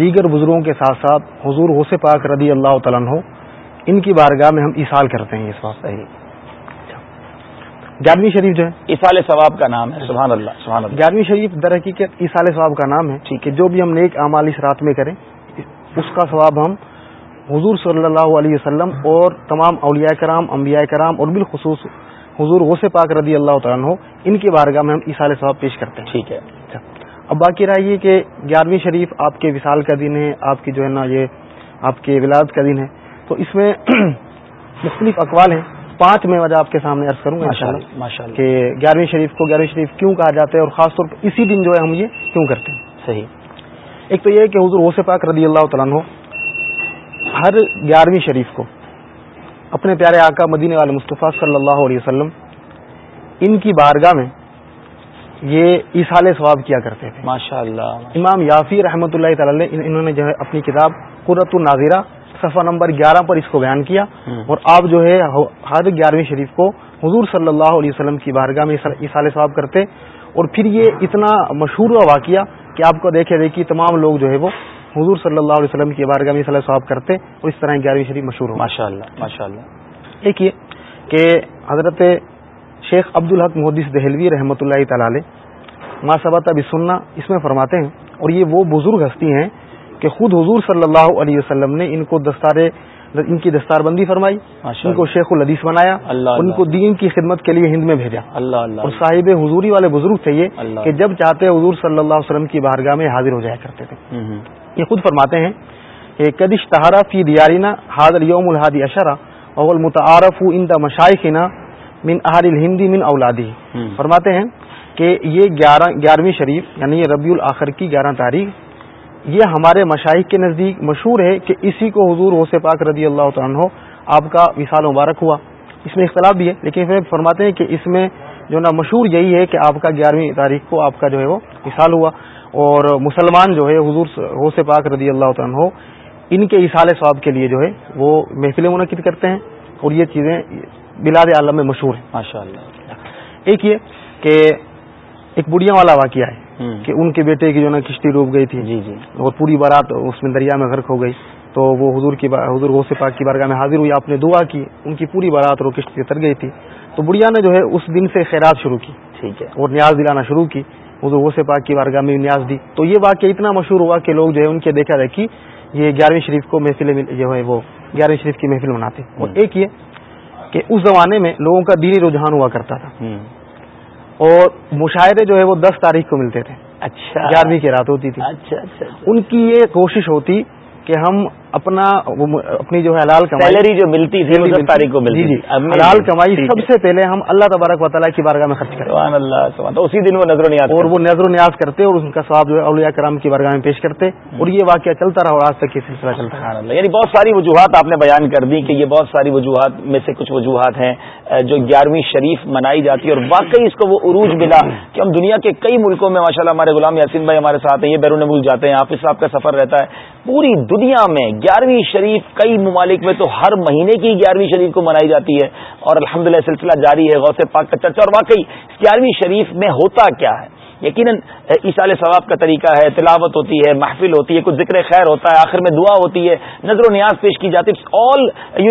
دیگر بزرگوں کے ساتھ ساتھ حضور ہوس پاک رضی اللہ تعالیٰ ان کی بارگاہ میں ہم ایسال کرتے ہیں اس گیارہویں شریف جو ہے ثواب کا نام ہے سبحان سبحان اللہ اللہ گیارہویں شریف در حقیقت اصال ثواب کا نام ہے ٹھیک ہے جو بھی ہم نیک امال اس رات میں کریں اس کا ثواب ہم حضور صلی اللہ علیہ وسلم اور تمام اولیاء کرام انبیاء کرام اور بالخصوص حضور غوث پاک رضی اللہ تعالیٰ عنہ ان کی بارگاہ میں ہم ایسا صاحب پیش کرتے ہیں ٹھیک ہے اچھا۔ اب باقی رہا یہ کہ گیارہویں شریف آپ کے وصال کا دن ہے آپ کی جو ہے نا یہ آپ کے ولاد کا دن ہے تو اس میں مختلف اقوال ہیں پانچ میں وجہ آپ کے سامنے عرض کروں گا کہ گیارہویں شریف کو گیارہویں شریف کیوں کہا جاتا ہے اور خاص طور پر اسی دن جو ہے ہم یہ کیوں کرتے ہیں صحیح ایک تو یہ کہ حضور غوث پاک رضی اللہ تعالیٰ عنہ ہر گیارہویں شریف کو اپنے پیارے آقا مدینے والے مصطفیٰ صلی اللہ علیہ وسلم ان کی بارگاہ میں یہ اصال ثواب کیا کرتے تھے امام یافی رحمۃ اللہ تعالی انہوں نے جو ہے اپنی کتاب قرۃ الناظرہ صفحہ نمبر گیارہ پر اس کو بیان کیا اور آپ جو ہے ہر گیارہویں شریف کو حضور صلی اللہ علیہ وسلم کی بارگاہ میں اصال ثواب کرتے اور پھر یہ اتنا مشہور واقعہ کہ آپ کو دیکھے دیکھی تمام لوگ جو ہے وہ حضور صلی اللہ علیہ وسلم کی بارگاہ میں صلاح صاحب کرتے اور اس طرح گیارہویں شریف مشہور ہو ماشاء اللہ ایک یہ کہ حضرت شیخ عبد الحق محدث دہلوی رحمۃ اللہ تعالی ماں سب سننا اس میں فرماتے ہیں اور یہ وہ بزرگ ہستی ہیں کہ خود حضور صلی اللہ علیہ وسلم نے ان کو ان کی دستار بندی فرمائی ان کو شیخ الحدیث بنایا ان کو دین کی خدمت کے لیے ہند میں بھیجا اور صاحب حضوری والے بزرگ تھے یہ کہ جب چاہتے حضور صلی اللہ علیہ وسلم کی بارگاہ میں حاضر ہو جایا کرتے تھے یہ خود فرماتے ہیں کہ تہارا فی الحادی اشرا اول متعارف من من الہندی اولادی فرماتے ہیں کہ یہ گیارہ گیارہویں شریف یعنی یہ ربیع الآخر کی گیارہ تاریخ یہ ہمارے مشائق کے نزدیک مشہور ہے کہ اسی کو حضور غوث پاک رضی اللہ تعالیٰ آپ کا وصال مبارک ہوا اس میں اختلاف بھی ہے لیکن فرماتے ہیں کہ اس میں جو نا مشہور یہی ہے کہ آپ کا گیارہویں تاریخ کو آپ کا جو ہے وہ مثال ہوا اور مسلمان جو ہے حضور غوث پاک رضی اللہ ان کے اصال ثواب کے لیے جو ہے وہ محفل منعقد کرتے ہیں اور یہ چیزیں بلاد عالم میں مشہور ہیں ماشاء اللہ ایک یہ کہ ایک بڑھیا والا واقعہ ہے کہ ان کے بیٹے کی جو نا کشتی ڈوب گئی تھی جی جی اور پوری بارات اس میں دریا میں غرق ہو گئی تو وہ حضور کی حضور غوث پاک کی بارگاہ میں حاضر ہوئی آپ نے دعا کی ان کی پوری بارات اور کشتی اتر گئی تھی تو بڑھیا نے جو ہے اس دن سے خیرات شروع کی ٹھیک ہے اور نیاز دلانا شروع کی حضور سے پاک کی بارگاہ میں نیاز دی تو یہ واقعہ اتنا مشہور ہوا کہ لوگ جو ہے ان کے دیکھا جائے کہ یہ گیارہویں شریف کو محفل جو ہے وہ گیارہویں شریف کی محفل مناتے اور ایک یہ کہ اس زمانے میں لوگوں کا دینی رجحان ہوا کرتا تھا اور مشاہدے جو ہے وہ دس تاریخ کو ملتے تھے اچھا گیارہویں کی رات ہوتی تھی اچھا اچھا, اچھا۔ ان کی یہ کوشش ہوتی کہ ہم اپنا اپنی جو ہے لال کمائی جو ملتی تھی تاریخ کو ملتی جی, جی۔ لال کمائی سب سے پہلے ہم اللہ تبارک و تعالیٰ کی بارگاہ میں خرچ کرتے اسی دن وہ نظر و نیاز اور وہ نظر و نیاز کرتے اور ان کا جو ہے اولیاء کرام کی بارگاہ میں پیش کرتے اور یہ واقعہ چلتا رہا اور آج تک یہ سلسلہ چلتا رہا یعنی بہت ساری وجوہات آپ نے بیان کر دی کہ یہ بہت ساری وجوہات میں سے کچھ وجوہات ہیں جو گیارہویں شریف منائی جاتی ہے اور واقعی اس کو وہ عروج ملا کہ ہم دنیا کے کئی ملکوں میں ماشاء ہمارے غلام یاسین بھائی ہمارے ساتھ ہیں یہ بیرون ملک جاتے ہیں آپ صاحب کا سفر رہتا ہے پوری دنیا میں گیارہویں شریف کئی ممالک میں تو ہر مہینے کی گیارہویں شریف کو منائی جاتی ہے اور الحمد سلسلہ جاری ہے غوث پاک کا چرچا اور واقعی اس گیارہویں شریف میں ہوتا کیا ہے یقیناً عیسال ثواب کا طریقہ ہے تلاوت ہوتی ہے محفل ہوتی ہے کچھ ذکر خیر ہوتا ہے آخر میں دعا ہوتی ہے نظر و نیاز پیش کی جاتی ہے آل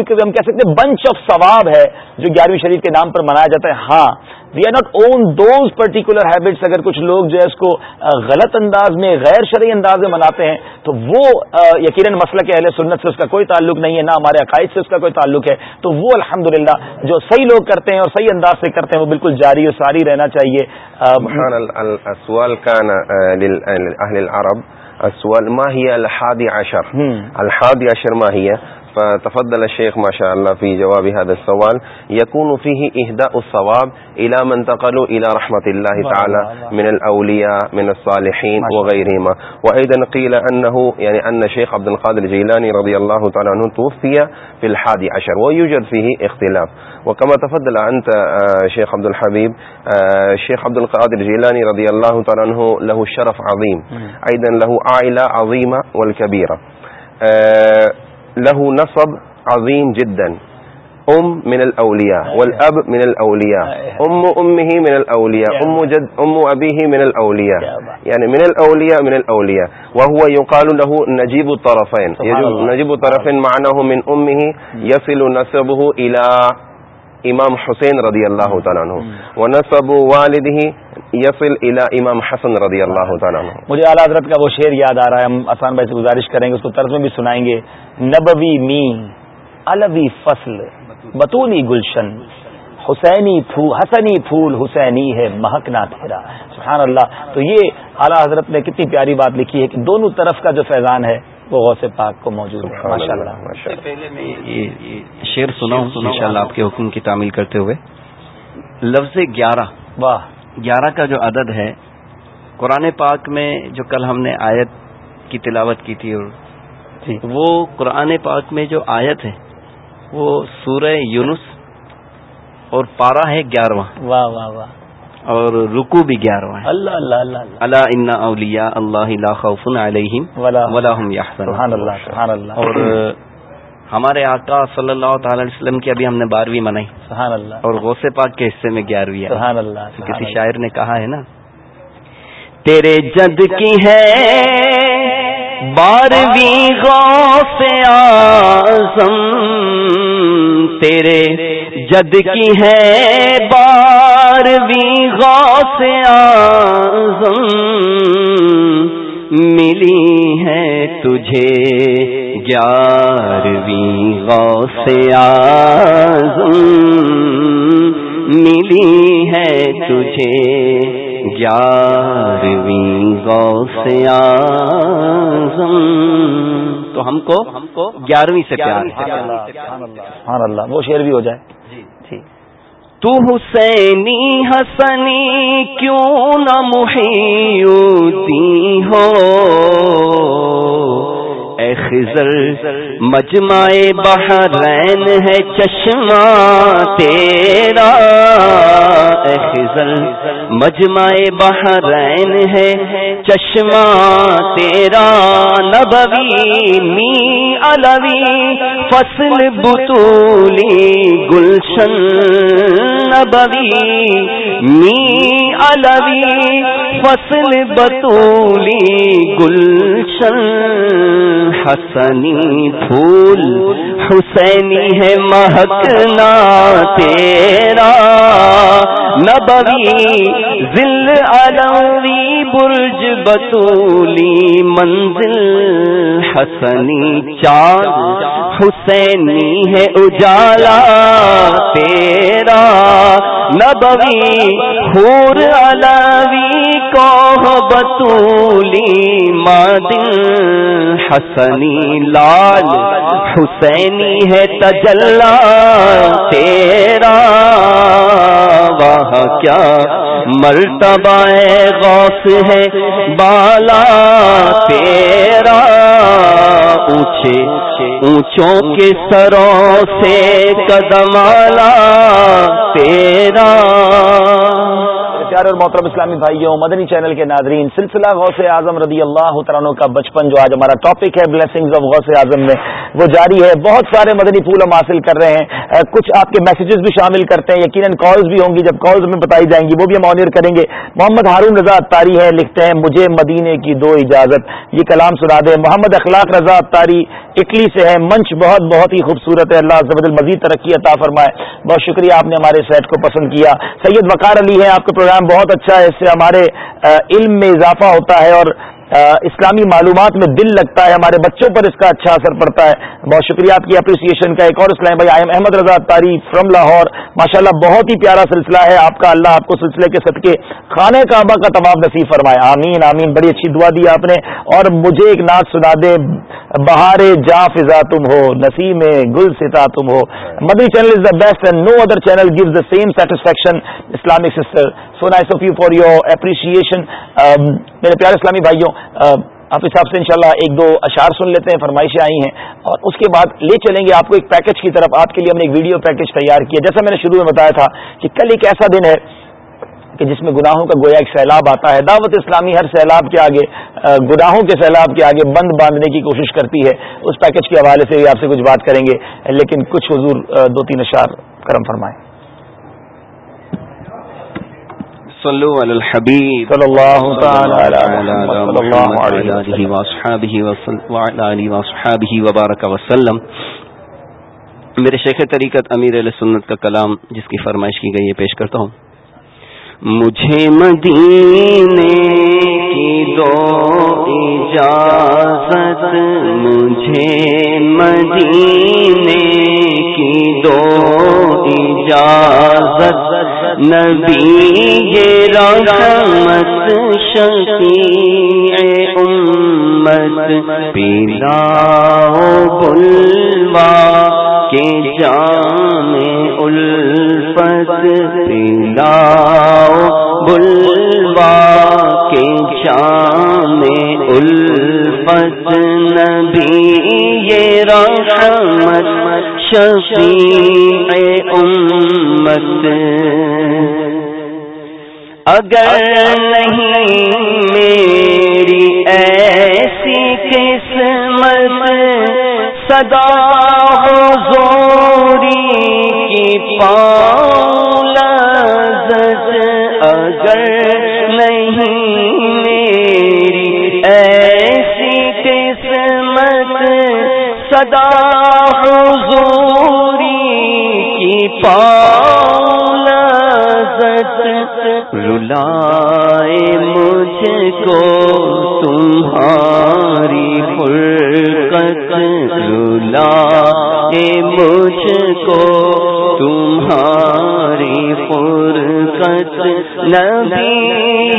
کہ ہم کہہ سکتے ہیں بنچ آف ثواب ہے جو گیارہویں شریف کے نام پر منایا جاتا ہے ہاں we are not on those particular habits اگر کچھ لوگ جو ہے اس کو غلط انداز میں غیر شرعی انداز میں مناتے ہیں تو وہ یقیناً مسئلہ کہ اہل سنت سے اس کا کوئی تعلق نہیں ہے نہ ہمارے عقائد سے اس کا کوئی تعلق ہے تو وہ الحمد جو صحیح لوگ کرتے ہیں اور صحیح انداز سے کرتے ہیں وہ بالکل جاری و ساری رہنا چاہیے عشر عشر هي تفضل الشيخ ما شاء الله في جواب هذا السؤال يكون فيه إهداء الصواب إلى من تقلوا إلى رحمة الله تعالى من الأولياء من الصالحين وغيرهما وأيضا قيل أنه يعني أن الشيخ عبد القادر الجيلاني رضي الله تعالى عنه توفي في الحادي عشر ويوجد فيه اختلاف وكما تفضل أنت شيخ عبد الحبيب شيخ عبد القادر الجيلاني رضي الله تعالى عنه له شرف عظيم أيضا له عائلة عظيمة والكبيرة له نصب عظيم جدا ام من الاولياء والاب من الاولياء ام امه من الاولياء ام جد ام ابيه من الاولياء يعني من الاولياء من الاولياء وهو يقال له نجيب الطرفين نجيب الطرفين معناه من امه يصل نسبه الى امام حسین رضی اللہ تعالیٰ نصب وس الى امام حسن رضی اللہ تعالیٰ مجھے حضرت کا وہ شعر یاد آ رہا ہے ہم آسان بھائی سے گزارش کریں گے اس کو طرف بھی سنائیں گے نبوی مین فصل بطولی گلشن حسینی پھول حسنی پھول حسینی ہے مہکنا تھرا سبحان اللہ تو یہ اعلیٰ حضرت نے کتنی پیاری بات لکھی ہے کہ دونوں طرف کا جو فیضان ہے وہ غوث پاک کو موجود ہے ماشاء اللہ شعر سنا ان شاء اللہ آپ کے حکم کی تعمیل کرتے ہوئے لفظ گیارہ واہ گیارہ کا جو عدد ہے قرآن پاک میں جو کل ہم نے آیت کی تلاوت کی تھی اور وہ قرآن پاک میں جو آیت ہے وہ سورہ یونس اور پارا ہے گیارہواں واہ واہ واہ اور رکو بھی گیارہواں ہے اللہ اللہ اللہ اللہ انہ اولیاء اللہ لا خوفن علیہم ولا ہم یحسن سبحان اللہ سبحان اللہ اور ہمارے آقا صلی اللہ تعالی علیہ وسلم کی ابھی ہم نے بارہویں منائی سبحان اللہ اور غوث پاک کے حصے میں گیارہویں سبحان اللہ کسی شاعر نے کہا ہے نا تیرے جد کی ہے بارہویں غوث تیرے جد کی ہے بارہویں غوث ملی ہے تجھے گیارہویں غوث ملی ہے تجھے گیارہویں گوس تو ہم کو ہم کو گیارہویں سے پیار اللہ وہ شیر بھی ہو جائے جی۔, جی تو حسینی حسنی کیوں نہ محیوتی ہو اے خزر مجمع بحرین ہے چشمہ تیرا اے خزر مجمع بحرین ہے چشمہ تیرا نبوی می الوی فصل بطولی گلشن نبوی می الوی فصل بطولی گلشن حسنی پھول حسینی ہے مہکنا تیرا نبوی ذل علوی برج بطولی منزل حسنی چاند حسینی ہے اجالا تیرا نبوی کو بتولی مادن حسنی لال حسینی ہے تجلا تیرا وہاں کیا ہے غوث ہے بالا تیرا اونچے اونچوں کے سروں سے کدمالا تیرا پیارے اور محترم اسلامی بھائیوں مدنی چینل کے ناظرین سلسلہ غوث اعظم رضی اللہ عنہ کا بچپن جو آج ہمارا ٹاپک ہے بلیسنگز آف غوث اعظم میں وہ جاری ہے بہت سارے مدنی پھول ہم حاصل کر رہے ہیں کچھ آپ کے میسیجز بھی شامل کرتے ہیں یقیناً کالز بھی ہوں گی جب کالز میں بتائی جائیں گی وہ بھی ہم آنر کریں گے محمد ہارون رضا اتاری ہے لکھتے ہیں مجھے مدینے کی دو اجازت یہ کلام سنا دے محمد اخلاق رضا اتاری اٹلی سے ہے منچ بہت بہت ہی خوبصورت ہے اللہ زبر مزید ترقی عطا فرمائے بہت شکریہ آپ نے ہمارے سیٹ کو پسند کیا سید وقار علی ہے آپ کا پروگرام بہت اچھا ہے اس سے ہمارے علم میں اضافہ ہوتا ہے اور اسلامی معلومات میں دل لگتا ہے ہمارے بچوں پر اس کا اچھا اثر پڑتا ہے بہت شکریہ آپ کی اپریسیشن کا ایک اور اسلام بھائی آئی احمد رضا تاریخ فرام لاہور ماشاء اللہ بہت ہی پیارا سلسلہ ہے آپ کا اللہ آپ کو سلسلے کے خانہ کعبہ کا تمام نصیب فرمائے آمین آمین بڑی اچھی دعا دی آپ نے اور مجھے ایک نعت سنا دے بہار جا فضا تم ہو نسیم گل ستا تم ہو مدری channel is the best and no other channel gives the same satisfaction Islamic sister so nice of you for your appreciation میرے پیارے اسلامی بھائیوں آپ حساب سے انشاءاللہ ایک دو اشعار سن لیتے ہیں فرمائشیں آئی ہیں اور اس کے بعد لے چلیں گے آپ کو ایک پیکج کی طرف آپ کے لیے ہم نے ایک ویڈیو پیکج تیار کیا جیسا میں نے شروع میں بتایا تھا کہ کل ایک ایسا دن ہے کہ جس میں گناہوں کا گویا ایک سیلاب آتا ہے دعوت اسلامی ہر سیلاب کے آگے گناہوں کے سیلاب کے آگے بند باندھنے کی کوشش کرتی ہے اس پیکج کے حوالے سے بھی آپ سے کچھ بات کریں گے لیکن کچھ حضور دو تین اشعار کرم فرمائیں صلو علی الحبیب صلی اللہ تعالی علی وبارک وسلم میرے شیخ طریقت امیر علیہ سنت کا کلام جس کی فرمائش کی گئی ہے پیش کرتا ہوں مجھے مدینے کی دو اجازت مجھے مدینے کی دو اجازت نبی رامت شکی ہے امت پیلا بلوا کے چان الفت پیلا بلوا کے شام الفت نبی شفیع امت اگر نہیں میری ایسی قسمت مداح زوری کی پاؤ اگر نہیں میری ایسی قسمت صدا حضوری کی رلائے مجھ کو تمہاری فرقت رلائے مجھ کو تمہاری فرقت نبی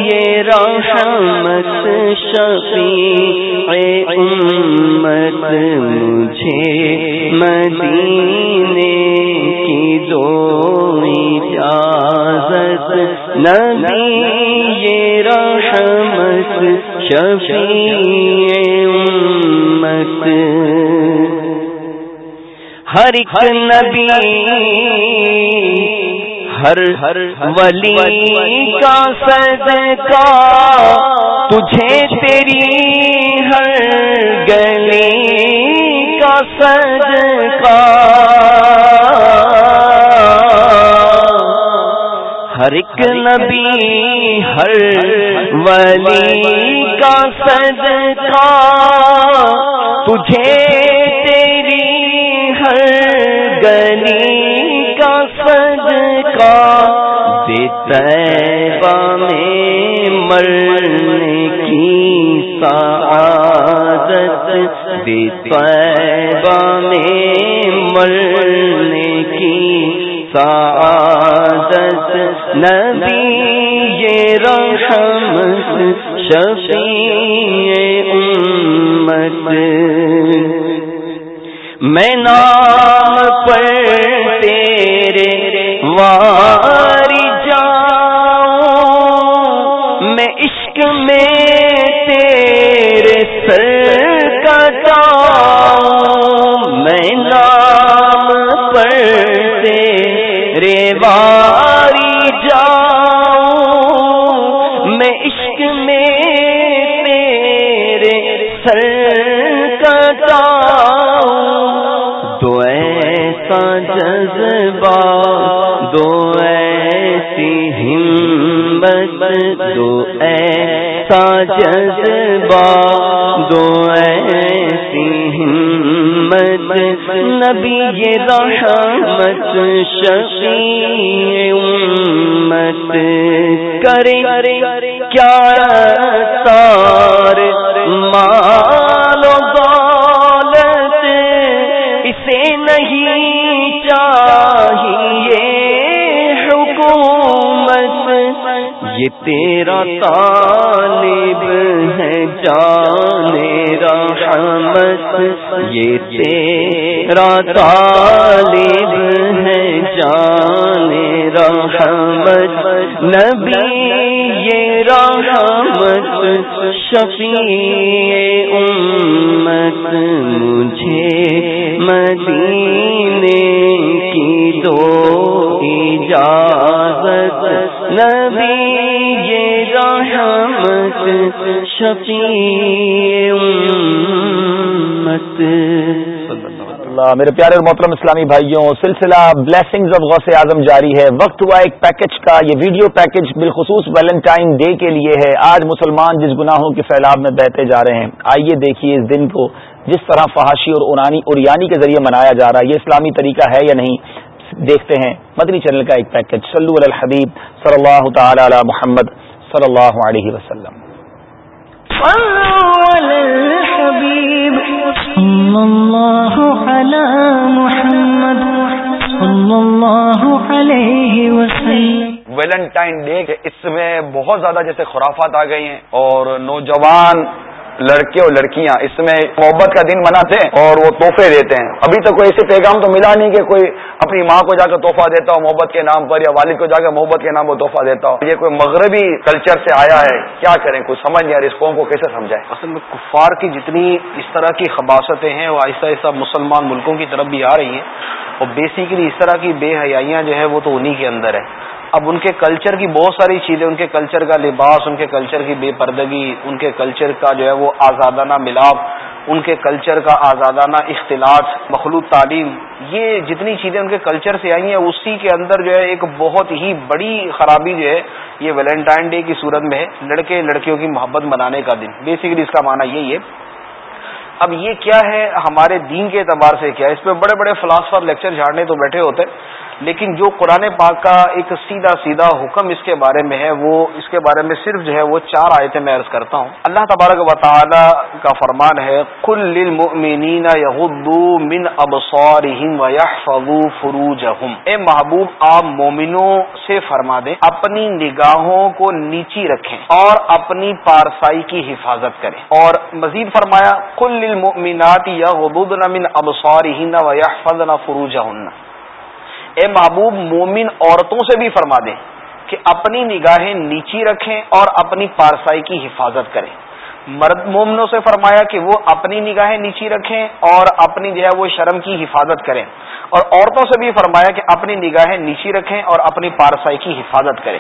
یہ رحمت شفیع اے امت مجھے مدینے کی دو اجازت نبی یہ رحمت شفیع امت ہر ایک نبی ہر ہر ولی کا سد کا تجھے تیری ہر گلی کا سج کا ایک نبی ہر ولی کا سجکا تجھے تیری ہر گلی کا سجکا دیتا میں مرنے کی سعادت پے مرنے کی سعادت نبی یہ رشم شفیع امت میں نام پر دو ایسا جذبہ دو ہمت نبی یہ رحمت شفیع امت کرے کیا یہ تیرا طالب ہے رحمت یہ تیرا طالب ہے رحمت نبی یہ رحمت شفیع امت مجھے مدین کی دو اجازت نبی میرے پیارے اور محترم اسلامی بھائیوں سلسلہ بلیسنگز آف غوث اعظم جاری ہے وقت ہوا ایک پیکج کا یہ ویڈیو پیکج بالخصوص ویلنٹائن ڈے کے لیے ہے آج مسلمان جس گناہوں کے سیلاب میں بہتے جا رہے ہیں آئیے دیکھیے اس دن کو جس طرح فحاشی اور اورانی اور یعنی کے ذریعے منایا جا رہا ہے یہ اسلامی طریقہ ہے یا نہیں دیکھتے ہیں مدنی چینل کا ایک پیکج سلو الحبیب صلی اللہ تعالی علی محمد صلی اللہ علیہ وسلم ویلنٹائن ڈے کے اس میں بہت زیادہ جیسے خرافات آ گئی ہیں اور نوجوان لڑکے اور لڑکیاں اس میں محبت کا دن مناتے ہیں اور وہ تحفے دیتے ہیں ابھی تک کوئی ایسے پیغام تو ملا نہیں کہ کوئی اپنی ماں کو جا کے تحفہ دیتا ہو محبت کے نام پر یا والد کو جا کے محبت کے نام پر تحفہ دیتا ہو یہ کوئی مغربی کلچر سے آیا ہے کیا کریں کچھ سمجھ یا اس قوم کو کیسے سمجھائے اصل میں کفار کی جتنی اس طرح کی خباستیں ہیں وہ آہستہ آہستہ مسلمان ملکوں کی طرف بھی آ رہی ہیں اور بیسیکلی اس طرح کی بے حیاں جو ہے وہ تو انہیں کے اندر ہے اب ان کے کلچر کی بہت ساری چیزیں ان کے کلچر کا لباس ان کے کلچر کی بے پردگی ان کے کلچر کا جو ہے وہ آزادانہ ملاپ ان کے کلچر کا آزادانہ اختلاط مخلوط تعلیم یہ جتنی چیزیں ان کے کلچر سے آئی ہیں اسی کے اندر جو ہے ایک بہت ہی بڑی خرابی جو ہے یہ ویلنٹائن ڈے کی صورت میں ہے لڑکے لڑکیوں کی محبت منانے کا دن بیسیکلی اس کا معنی یہی ہے اب یہ کیا ہے ہمارے دین کے اعتبار سے کیا اس پہ بڑے بڑے فلاسفر لیکچر جھاڑنے تو بیٹھے ہوتے لیکن جو قرآن پاک کا ایک سیدھا سیدھا حکم اس کے بارے میں ہے وہ اس کے بارے میں صرف جو ہے وہ چار آیتیں میں عرض کرتا ہوں اللہ تبارک و تعالی کا فرمان ہے کل لل من یا فو فروجہم اے محبوب آپ مومنوں سے فرما دیں اپنی نگاہوں کو نیچی رکھیں اور اپنی پارسائی کی حفاظت کریں اور مزید فرمایا کل للمؤمنات مومنا من اب سور فضنا فروج اے محبوب مومن عورتوں سے بھی فرما دیں کہ اپنی نگاہیں نیچی رکھیں اور اپنی پارسائی کی حفاظت کریں مرد مومنوں سے فرمایا کہ وہ اپنی نگاہیں نیچی رکھیں اور اپنی جو ہے وہ شرم کی حفاظت کریں اور عورتوں سے بھی فرمایا کہ اپنی نگاہیں نیچی رکھیں اور اپنی پارسائی کی حفاظت کریں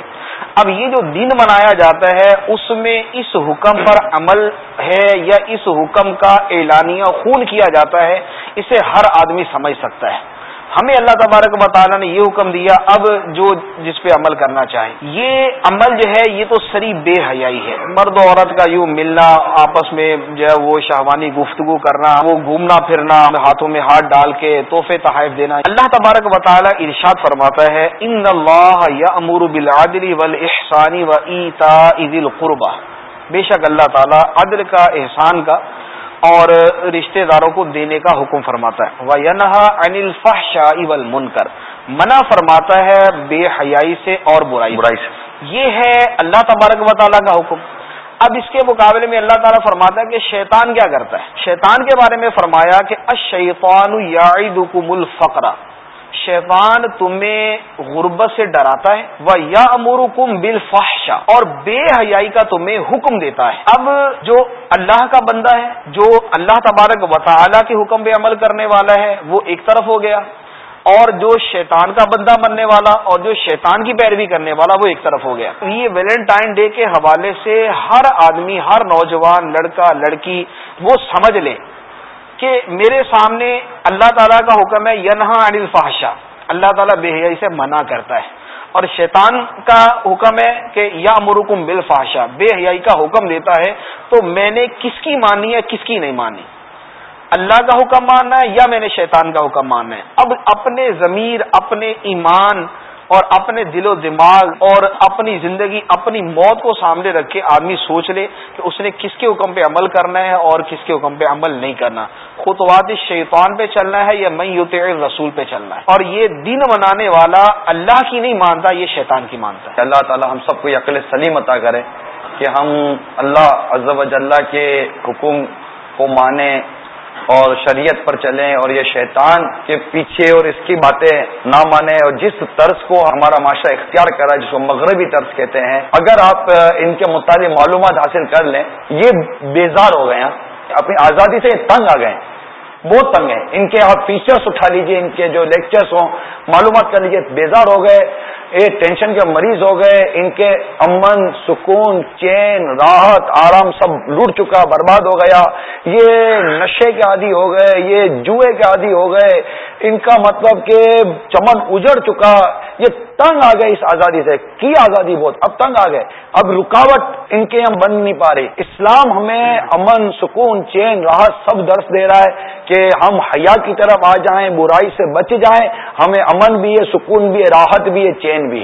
اب یہ جو دن منایا جاتا ہے اس میں اس حکم پر عمل ہے یا اس حکم کا اعلانیہ خون کیا جاتا ہے اسے ہر آدمی سمجھ سکتا ہے ہمیں اللہ تبارک مطالعہ نے یہ حکم دیا اب جو جس پہ عمل کرنا چاہیں یہ عمل جو ہے یہ تو سری بے حیائی ہے مرد و عورت کا یوں ملنا آپس میں جو ہے وہ شہوانی گفتگو کرنا وہ گھومنا پھرنا ہاتھوں میں ہاتھ ڈال کے تحفے تحائف دینا اللہ تبارک تعالیٰ ارشاد فرماتا ہے ان اللہ یا امور بلادری و احسانی و عید القربہ بے شک اللہ تعالیٰ عدل کا احسان کا اور رشتہ داروں کو دینے کا حکم فرماتا ہے وہ انل منع فرماتا ہے بے حیائی سے اور برائی برائی سے یہ ہے اللہ تبارک و تعالیٰ کا حکم اب اس کے مقابلے میں اللہ تعالیٰ فرماتا ہے کہ شیطان کیا کرتا ہے شیطان کے بارے میں فرمایا کہ اشیفان الفقرہ شیطان تمہیں غربت سے ڈراتا ہے وہ یا امور اور بے حیائی کا تمہیں حکم دیتا ہے اب جو اللہ کا بندہ ہے جو اللہ تبارک و تعالی کے حکم پہ عمل کرنے والا ہے وہ ایک طرف ہو گیا اور جو شیطان کا بندہ بننے والا اور جو شیطان کی پیروی کرنے والا وہ ایک طرف ہو گیا یہ ویلنٹائن ڈے کے حوالے سے ہر آدمی ہر نوجوان لڑکا لڑکی وہ سمجھ لے کہ میرے سامنے اللہ تعالیٰ کا حکم ہے ینہا عن علفاشہ اللہ تعالیٰ بے حیائی سے منع کرتا ہے اور شیطان کا حکم ہے کہ یا مرکم فاشا بے حیائی کا حکم دیتا ہے تو میں نے کس کی مانی ہے کس کی نہیں مانی اللہ کا حکم ماننا ہے یا میں نے شیطان کا حکم ماننا ہے اب اپنے ضمیر اپنے ایمان اور اپنے دل و دماغ اور اپنی زندگی اپنی موت کو سامنے رکھ کے آدمی سوچ لے کہ اس نے کس کے حکم پہ عمل کرنا ہے اور کس کے حکم پہ عمل نہیں کرنا خطوط شیطان پہ چلنا ہے یا میں یوت رسول پہ چلنا ہے اور یہ دن منانے والا اللہ کی نہیں مانتا یہ شیطان کی مانتا ہے اللہ تعالی ہم سب کو عقل سلیم عطا کرے کہ ہم اللہ عزب و کے حکم کو مانیں اور شریعت پر چلیں اور یہ شیطان کے پیچھے اور اس کی باتیں نہ مانیں اور جس طرز کو ہمارا معاشرہ اختیار کرا جس کو مغربی طرز کہتے ہیں اگر آپ ان کے متعلق معلومات حاصل کر لیں یہ بیزار ہو گئے ہیں اپنی آزادی سے تنگ آ گئے بہت تنگ ہیں ان کے آپ فیچرس اٹھا لیجئے ان کے جو لیکچرس ہوں معلومات کر لیجئے بیزار ہو گئے یہ ٹینشن کے مریض ہو گئے ان کے امن سکون چین راحت آرام سب لوٹ چکا برباد ہو گیا یہ نشے کے عادی ہو گئے یہ جوئے کے عادی ہو گئے ان کا مطلب کہ چمن اجڑ چکا یہ تنگ آ گئے اس آزادی سے کی آزادی بہت اب تنگ آ گئے اب رکاوٹ ان کے ہم بن نہیں پا رہے اسلام ہمیں امن سکون چین راحت سب درس دے رہا ہے کہ ہم حیا کی طرف آ جائیں برائی سے بچ جائیں ہمیں امن بھی ہے سکون بھی ہے راحت بھی ہے چین بھی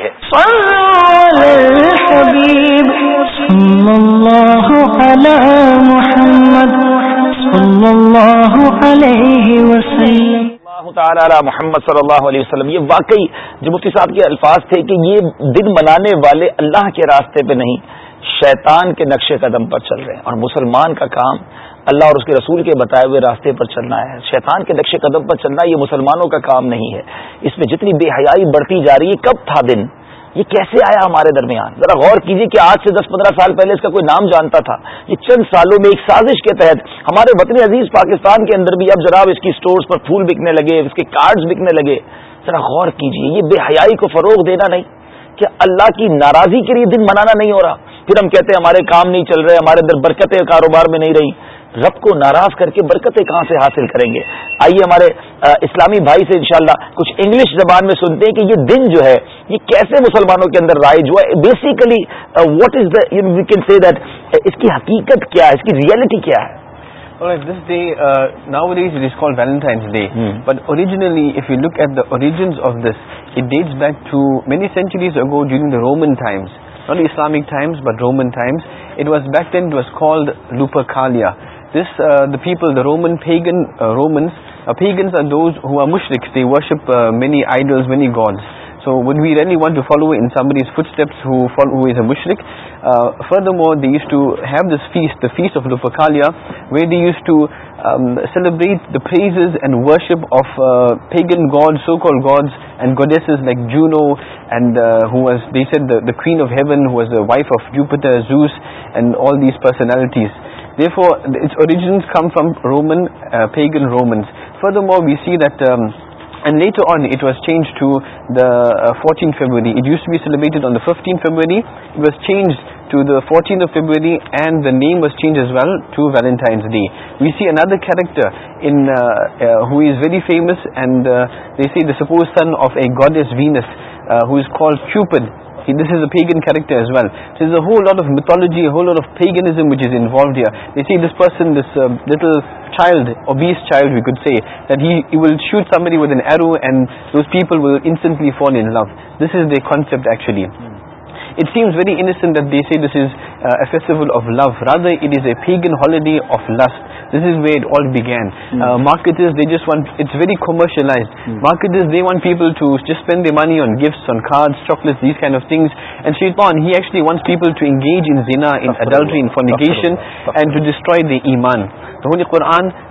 ہے علی محمد صلی اللہ علیہ وسلم یہ واقعی جو مفتی صاحب کے الفاظ تھے کہ یہ دن منانے والے اللہ کے راستے پہ نہیں شیطان کے نقش قدم پر چل رہے ہیں اور مسلمان کا کام اللہ اور اس کے رسول کے بتائے ہوئے راستے پر چلنا ہے شیطان کے نقشے قدم پر چلنا یہ مسلمانوں کا کام نہیں ہے اس میں جتنی بے حیائی بڑھتی جا رہی ہے کب تھا دن یہ کیسے آیا ہمارے درمیان ذرا غور کیجیے کہ آج سے دس پندرہ سال پہلے اس کا کوئی نام جانتا تھا یہ چند سالوں میں ایک سازش کے تحت ہمارے وطن عزیز پاکستان کے اندر بھی اب جناب اس کی سٹورز پر پھول بکنے لگے اس کے کارڈز بکنے لگے ذرا غور کیجیے یہ بے حیائی کو فروغ دینا نہیں کہ اللہ کی ناراضی کے لیے دن منانا نہیں ہو رہا پھر ہم کہتے ہیں ہمارے کام نہیں چل رہے ہمارے اندر برکتیں کاروبار میں نہیں رہی رب کو ناراض کر کے برکتیں کہاں سے حاصل کریں گے آئیے ہمارے اسلامی بھائی سے انشاءاللہ کچھ انگلش زبان میں سنتے ہیں کہ یہ دن جو ہے یہ کیسے مسلمانوں کے اندر رائج ہوا ہے basically what is we can that اس اس کی کی حقیقت کیا ریئلٹی کیا ہے Roman times It Islamic but hmm. then, was back called کالیا Uh, uh, uh, pagans are those who are mushriks. They worship many idols, many gods. So would we really want to follow in somebody's footsteps who is a mushrik? Furthermore, they used to have this feast, the Feast of Lupercalia, where they used to um, celebrate the praises and worship of pagan gods, so-called gods and goddesses like Juno, and they said the Queen of Heaven, who was the wife of Jupiter, Zeus, and all these personalities. Therefore, its origins come from Roman, uh, pagan Romans. Furthermore, we see that, um, and later on it was changed to the 14th uh, February. It used to be celebrated on the 15th February. It was changed to the 14th of February, and the name was changed as well to Valentine's Day. We see another character in uh, who is very famous, and they say the supposed son of a goddess Venus, who is called Cupid. This is of an character as well a whole are of mythology whole are of paganism which is and see this presented childish child we could see that will shoot some marry with an arrow and people ولسٹلی fall in love this is the کانسپٹلیٹس love Raj is a pagan holiday of lust this is what all it's very commercialize market the money on gifts ایمان تو قرآن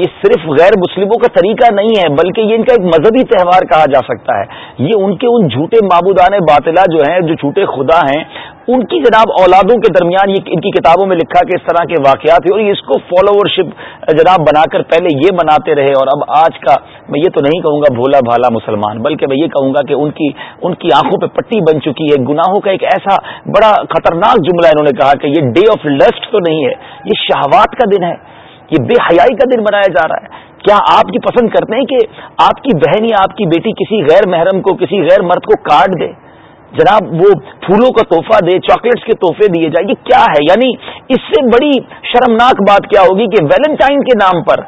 یہ صرف غیر مسلموں کا طریقہ نہیں ہے بلکہ یہ ان کا ایک مذہبی تہوار کہا جا سکتا ہے یہ ان کے ان جھوٹے معبودان باطلا جو ہیں جو جھوٹے خدا ہیں ان کی جناب اولادوں کے درمیان یہ ان کی کتابوں میں لکھا کہ اس طرح کے واقعات اور یہ اس کو فالوور شپ جناب بنا کر پہلے یہ مناتے رہے اور اب آج کا میں یہ تو نہیں کہوں گا بھولا بھالا مسلمان بلکہ میں یہ کہوں گا کہ ان کی ان کی آنکھوں پہ پٹی بن چکی ہے گناہوں کا ایک ایسا بڑا خطرناک جملہ انہوں نے کہا کہ یہ ڈے آف لسٹ تو نہیں ہے یہ شہوات کا دن ہے یہ بے حیائی کا دن بنایا جا رہا ہے کیا آپ یہ پسند کرتے ہیں کہ آپ کی بہن یا آپ کی بیٹی کسی غیر محرم کو کسی غیر مرد کو کاٹ دے جناب وہ پھولوں کا تحفہ دے چاکلیٹس کے تحفے دیے جائیں کیا ہے یعنی اس سے بڑی شرمناک بات کیا ہوگی کہ ویلنٹائن کے نام پر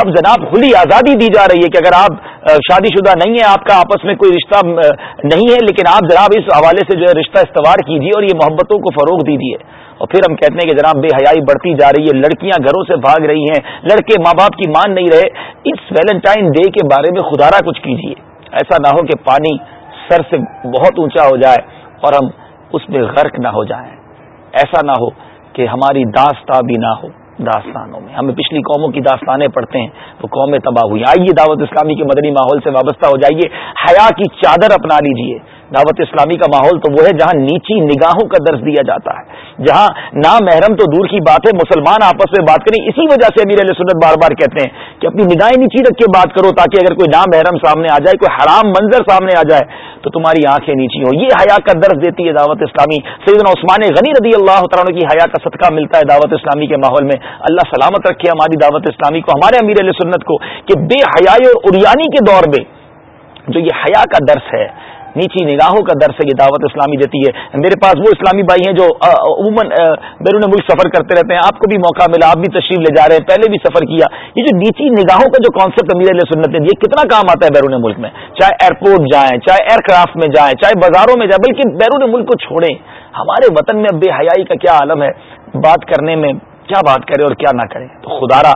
اب جناب کھلی آزادی دی جا رہی ہے کہ اگر آپ شادی شدہ نہیں ہے آپ کا آپس میں کوئی رشتہ نہیں ہے لیکن آپ جناب اس حوالے سے جو ہے رشتہ استوار کیجیے اور یہ محبتوں کو فروغ دیجیے اور پھر ہم کہتے ہیں کہ جناب بے حیائی بڑھتی جا رہی ہے لڑکیاں گھروں سے بھاگ رہی ہیں لڑکے ماں باپ کی مان نہیں رہے اس ویلنٹائن ڈے کے بارے میں خدارا کچھ کیجیے ایسا نہ ہو کہ پانی سر سے بہت اونچا ہو جائے اور ہم اس میں غرق نہ ہو جائیں ایسا نہ ہو کہ ہماری داستان بھی نہ ہو داستانوں میں ہمیں پچھلی قوموں کی داستانیں پڑھتے ہیں تو قومیں تباہ ہوئی آئیے دعوت اسلامی کے مدنی ماحول سے وابستہ ہو جائیے حیا کی چادر اپنا لیجیے دعوت اسلامی کا ماحول تو وہ ہے جہاں نیچی نگاہوں کا درس دیا جاتا ہے جہاں محرم تو دور کی بات ہے مسلمان آپس میں بات کریں اسی وجہ سے امیر علیہ سنت بار بار کہتے ہیں کہ اپنی نگاہیں نیچی رکھ کے بات کرو تاکہ اگر کوئی محرم سامنے آ جائے کوئی حرام منظر سامنے آ جائے تو تمہاری آنکھیں نیچی ہو یہ حیا کا درس دیتی ہے دعوت اسلامی سیدنا عثمان غنی رضی اللہ تعالیٰ کی حیا کا صدقہ ملتا ہے دعوت اسلامی کے ماحول میں اللہ سلامت رکھے ہماری دعوت اسلامی کو ہمارے امیر علیہ سنت کو کہ بے حیائی اور اریانی کے دور میں جو یہ حیا کا درس ہے نیچی نگاہوں کا درس یہ دعوت اسلامی دیتی ہے میرے پاس وہ اسلامی بھائی ہیں جو عموماً بیرون ملک سفر کرتے رہتے ہیں آپ کو بھی موقع ملا آپ بھی تشریف لے جا رہے ہیں پہلے بھی سفر کیا یہ جو نیچی نگاہوں کا جو کانسیپٹ امیر علیہ سنت نے یہ کتنا کام آتا ہے بیرون ملک میں چاہے ایئرپورٹ جائیں چاہے ایئر کرافٹ میں جائیں چاہے بازاروں میں جائیں بلکہ بیرون ملک کو چھوڑیں ہمارے وطن میں بے حیائی کا کیا عالم ہے بات کرنے میں کیا بات کرے اور کیا نہ کرے تو خدا را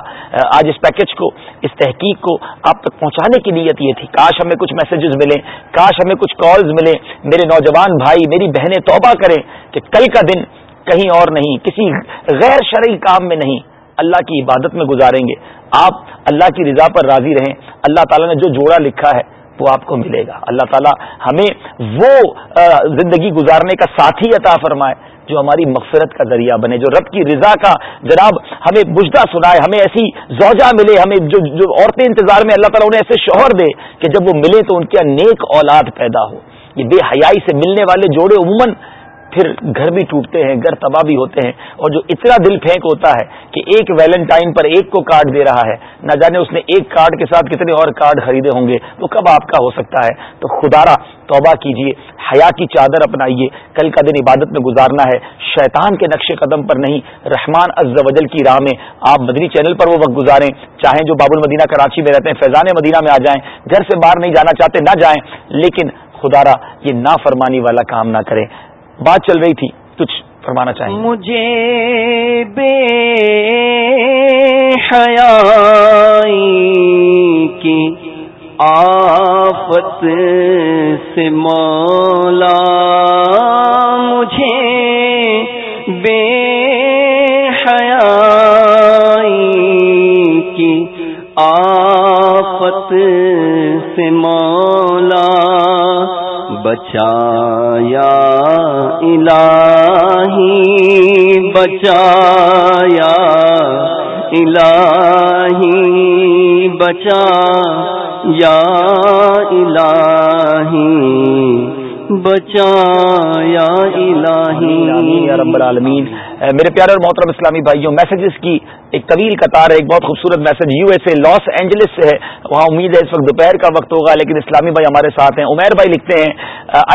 آج اس پیکج کو اس تحقیق کو آپ تک پہنچانے کی نیت یہ تھی کاش ہمیں کچھ میسجز ملیں کاش ہمیں کچھ کالز ملیں میرے نوجوان بھائی میری بہنیں توبہ کریں کہ کل کا دن کہیں اور نہیں کسی غیر شرعی کام میں نہیں اللہ کی عبادت میں گزاریں گے آپ اللہ کی رضا پر راضی رہیں اللہ تعالیٰ نے جو جوڑا لکھا ہے وہ آپ کو ملے گا اللہ تعالیٰ ہمیں وہ زندگی گزارنے کا ساتھی عطا فرمائے جو ہماری مغفرت کا ذریعہ بنے جو رب کی رضا کا جناب ہمیں بجدہ سنائے ہمیں ایسی زوجہ ملے ہمیں جو جو عورتیں انتظار میں اللہ تعالیٰ انہیں ایسے شوہر دے کہ جب وہ ملے تو ان کی نیک اولاد پیدا ہو یہ بے حیائی سے ملنے والے جوڑے عموماً پھر گھر بھی ٹوٹتے ہیں گھر تباہ بھی ہوتے ہیں اور جو اتنا دل پھینک ہوتا ہے کہ ایک ویلنٹائن پر ایک کو کارڈ دے رہا ہے نہ جانے اس نے ایک کارڈ کے ساتھ کتنے اور کارڈ خریدے ہوں گے تو کب آپ کا ہو سکتا ہے تو خدا را توبہ کیجیے حیا کی چادر اپنائیے کل کا دن عبادت میں گزارنا ہے شیطان کے نقش قدم پر نہیں رحمان کی راہ میں آپ مدنی چینل پر وہ وقت گزاریں چاہیں جو باب المدینہ کراچی میں رہتے ہیں فیضان مدینہ میں آ جائیں گھر سے باہر نہیں جانا چاہتے نہ جائیں لیکن را یہ نافرمانی والا کام نہ کریں بات چل رہی تھی کچھ فرمانا چاہیں مجھے بے حیا کی آفت سے مولا مجھے بے حیا کی آفت سے مولا بچایا الہی بچایا الہی بچا یا الہی بچایا الہی رب العالمین میرے پیارے اور محترم اسلامی بھائیوں میسجز کی ایک طویل قطار ہے ایک بہت خوبصورت message U S A Los Angeles سے ہے وہاں امید ہے اس وقت دوپہر کا وقت ہوگا لیکن اسلامی بھائی ہمارے ساتھ ہیں عمیر بھائی لکھتے ہیں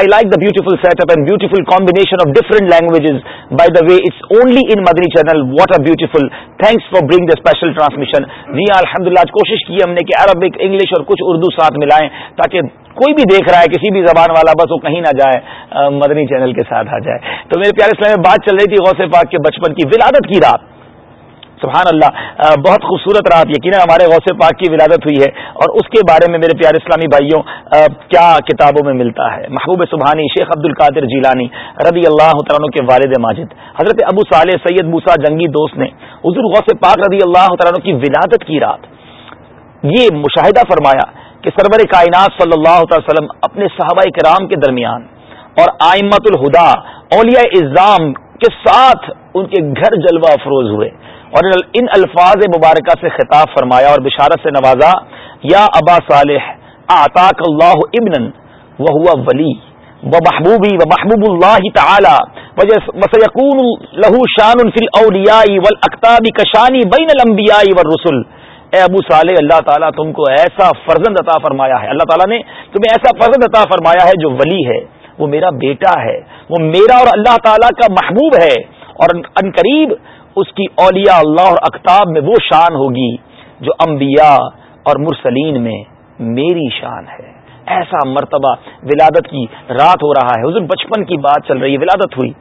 I like the beautiful set up and beautiful combination of different languages by the way it's only in Madani channel what are beautiful thanks for bring the special transmission جی ہاں الحمد اللہ کوشش کی ہم نے کہ عربک انگلش اور کچھ اردو ساتھ ملائیں تاکہ کوئی بھی دیکھ رہا ہے کسی بھی زبان والا بس وہ کہیں نہ جائے مدنی چینل کے ساتھ آ جائے تو میرے پیارے میں بات چل رہی تھی غوث پاک کے بچپن کی ولادت کی رات سبحان اللہ بہت خوبصورت رات یقیناً ہمارے غوث پاک کی ولادت ہوئی ہے اور اس کے بارے میں میرے پیارے اسلامی بھائیوں کیا کتابوں میں ملتا ہے محبوب سبحانی شیخ عبد القادر جیلانی رضی اللہ تعالیٰ کے والد ماجد حضرت ابو صالح سید موسا جنگی دوست نے حضور غوث پاک رضی اللہ تعالیٰ کی ولادت کی رات یہ مشاہدہ فرمایا کہ سرور کائنات صلی اللہ تعالی وسلم اپنے صحابہ کرام کے درمیان اور آئمت الہدا اولیاء اظام کے ساتھ ان کے گھر جلوہ افروز ہوئے اور ان الفاظ مبارکہ سے خطاب فرمایا اور بشارت سے نوازا یا ابا صالح آتاک اللہ ابن وہ ہوا ولی و محبوبی و محبوب اللہ تعالی وسیقون لہو شان فی الاولیاء والاکتاب کشانی بین الانبیاء والرسل اے ابو صالح اللہ تعالیٰ تم کو ایسا فرزند عطا فرمایا ہے اللہ تعالیٰ نے تمہیں ایسا فرزند عطا فرمایا ہے جو ولی ہے وہ میرا بیٹا ہے وہ میرا اور اللہ تعالیٰ کا محبوب ہے اور ان قریب اس کی اولیاء اللہ اور اختاب میں وہ شان ہوگی جو انبیاء اور مرسلین میں میری شان ہے ایسا مرتبہ ولادت کی رات ہو رہا ہے حضور بچپن کی بات چل رہی ہے ولادت ہوئی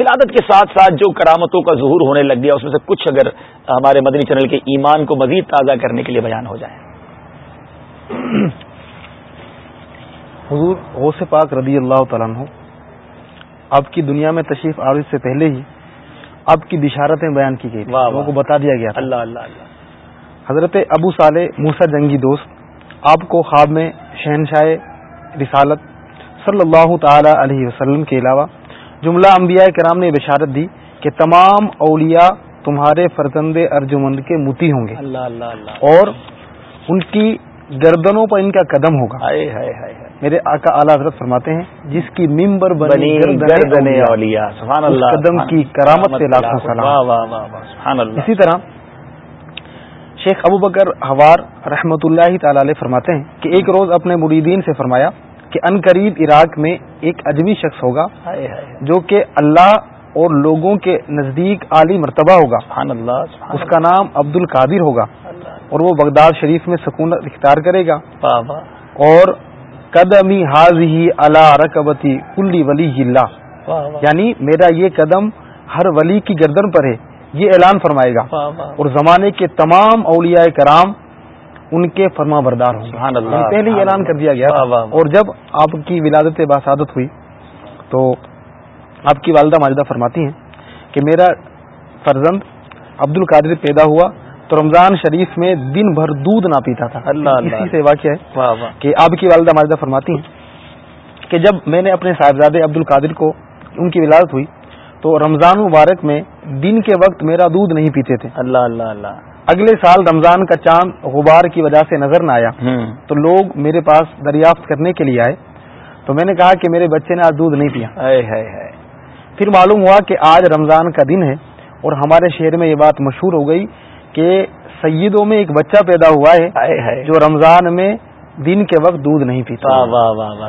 ولادت کے ساتھ ساتھ جو کرامتوں کا ظہور ہونے لگ گیا اس میں سے کچھ اگر ہمارے مدنی چینل کے ایمان کو مزید تازہ کرنے کے لیے بیان ہو جائے حضور غوث پاک رضی اللہ تعالیٰ آپ کی دنیا میں تشریف آرز سے پہلے ہی آپ کی دشارتیں بیان کی گئی کو بتا دیا گیا اللہ اللہ اللہ حضرت ابو صالح موسا جنگی دوست آپ کو خواب میں شہنشاہ رسالت صلی اللہ تعالی علیہ وسلم کے علاوہ جملہ انبیاء کرام نے بشارت دی کہ تمام اولیاء تمہارے فرزند ارجمند کے متی ہوں گے اللہ اللہ اللہ اور ان کی گردنوں پر ان کا قدم ہوگا آئے آئے آئے میرے آقا اعلی حضرت فرماتے ہیں جس کی ممبر بنی سبحان اللہ قدم کی کرامت سے اسی طرح شیخ ابو بکر حوار رحمۃ اللہ تعالی علیہ فرماتے ہیں کہ ایک روز اپنے مریدین سے فرمایا کہ ان قریب عراق میں ایک اجمی شخص ہوگا جو کہ اللہ اور لوگوں کے نزدیک عالی مرتبہ ہوگا سبحان سبحان اللہ اس کا نام عبد القادر ہوگا اور وہ بغداد شریف میں سکون اختیار کرے گا اور قدمی حاضی اللہ رقبتی کلی ولی اللہ یعنی میرا یہ قدم ہر ولی کی گردن پر ہے یہ اعلان فرمائے گا اور زمانے کے تمام اولیاء کرام ان کے فرما بردار ہوں گے یعنی اعلان کر دیا گیا اور جب آپ کی ولادت باسادت ہوئی تو آپ کی والدہ ماجدہ فرماتی ہیں کہ میرا فرزند عبد القادر پیدا ہوا تو رمضان شریف میں دن بھر دودھ نہ پیتا تھا اللہ اسی سے واقعہ ہے کہ آپ کی والدہ ماجدہ فرماتی ہیں کہ جب میں نے اپنے صاحبزادے عبد القادر کو ان کی ولادت ہوئی تو رمضان مبارک میں دن کے وقت میرا دودھ نہیں پیتے تھے اللہ اللہ اللہ اگلے سال رمضان کا چاند غبار کی وجہ سے نظر نہ آیا تو لوگ میرے پاس دریافت کرنے کے لیے آئے تو میں نے کہا کہ میرے بچے نے آج دودھ نہیں پیا پھر معلوم ہوا کہ آج رمضان کا دن ہے اور ہمارے شہر میں یہ بات مشہور ہو گئی کہ سیدوں میں ایک بچہ پیدا ہوا ہے جو رمضان میں دن کے وقت دودھ نہیں پیتا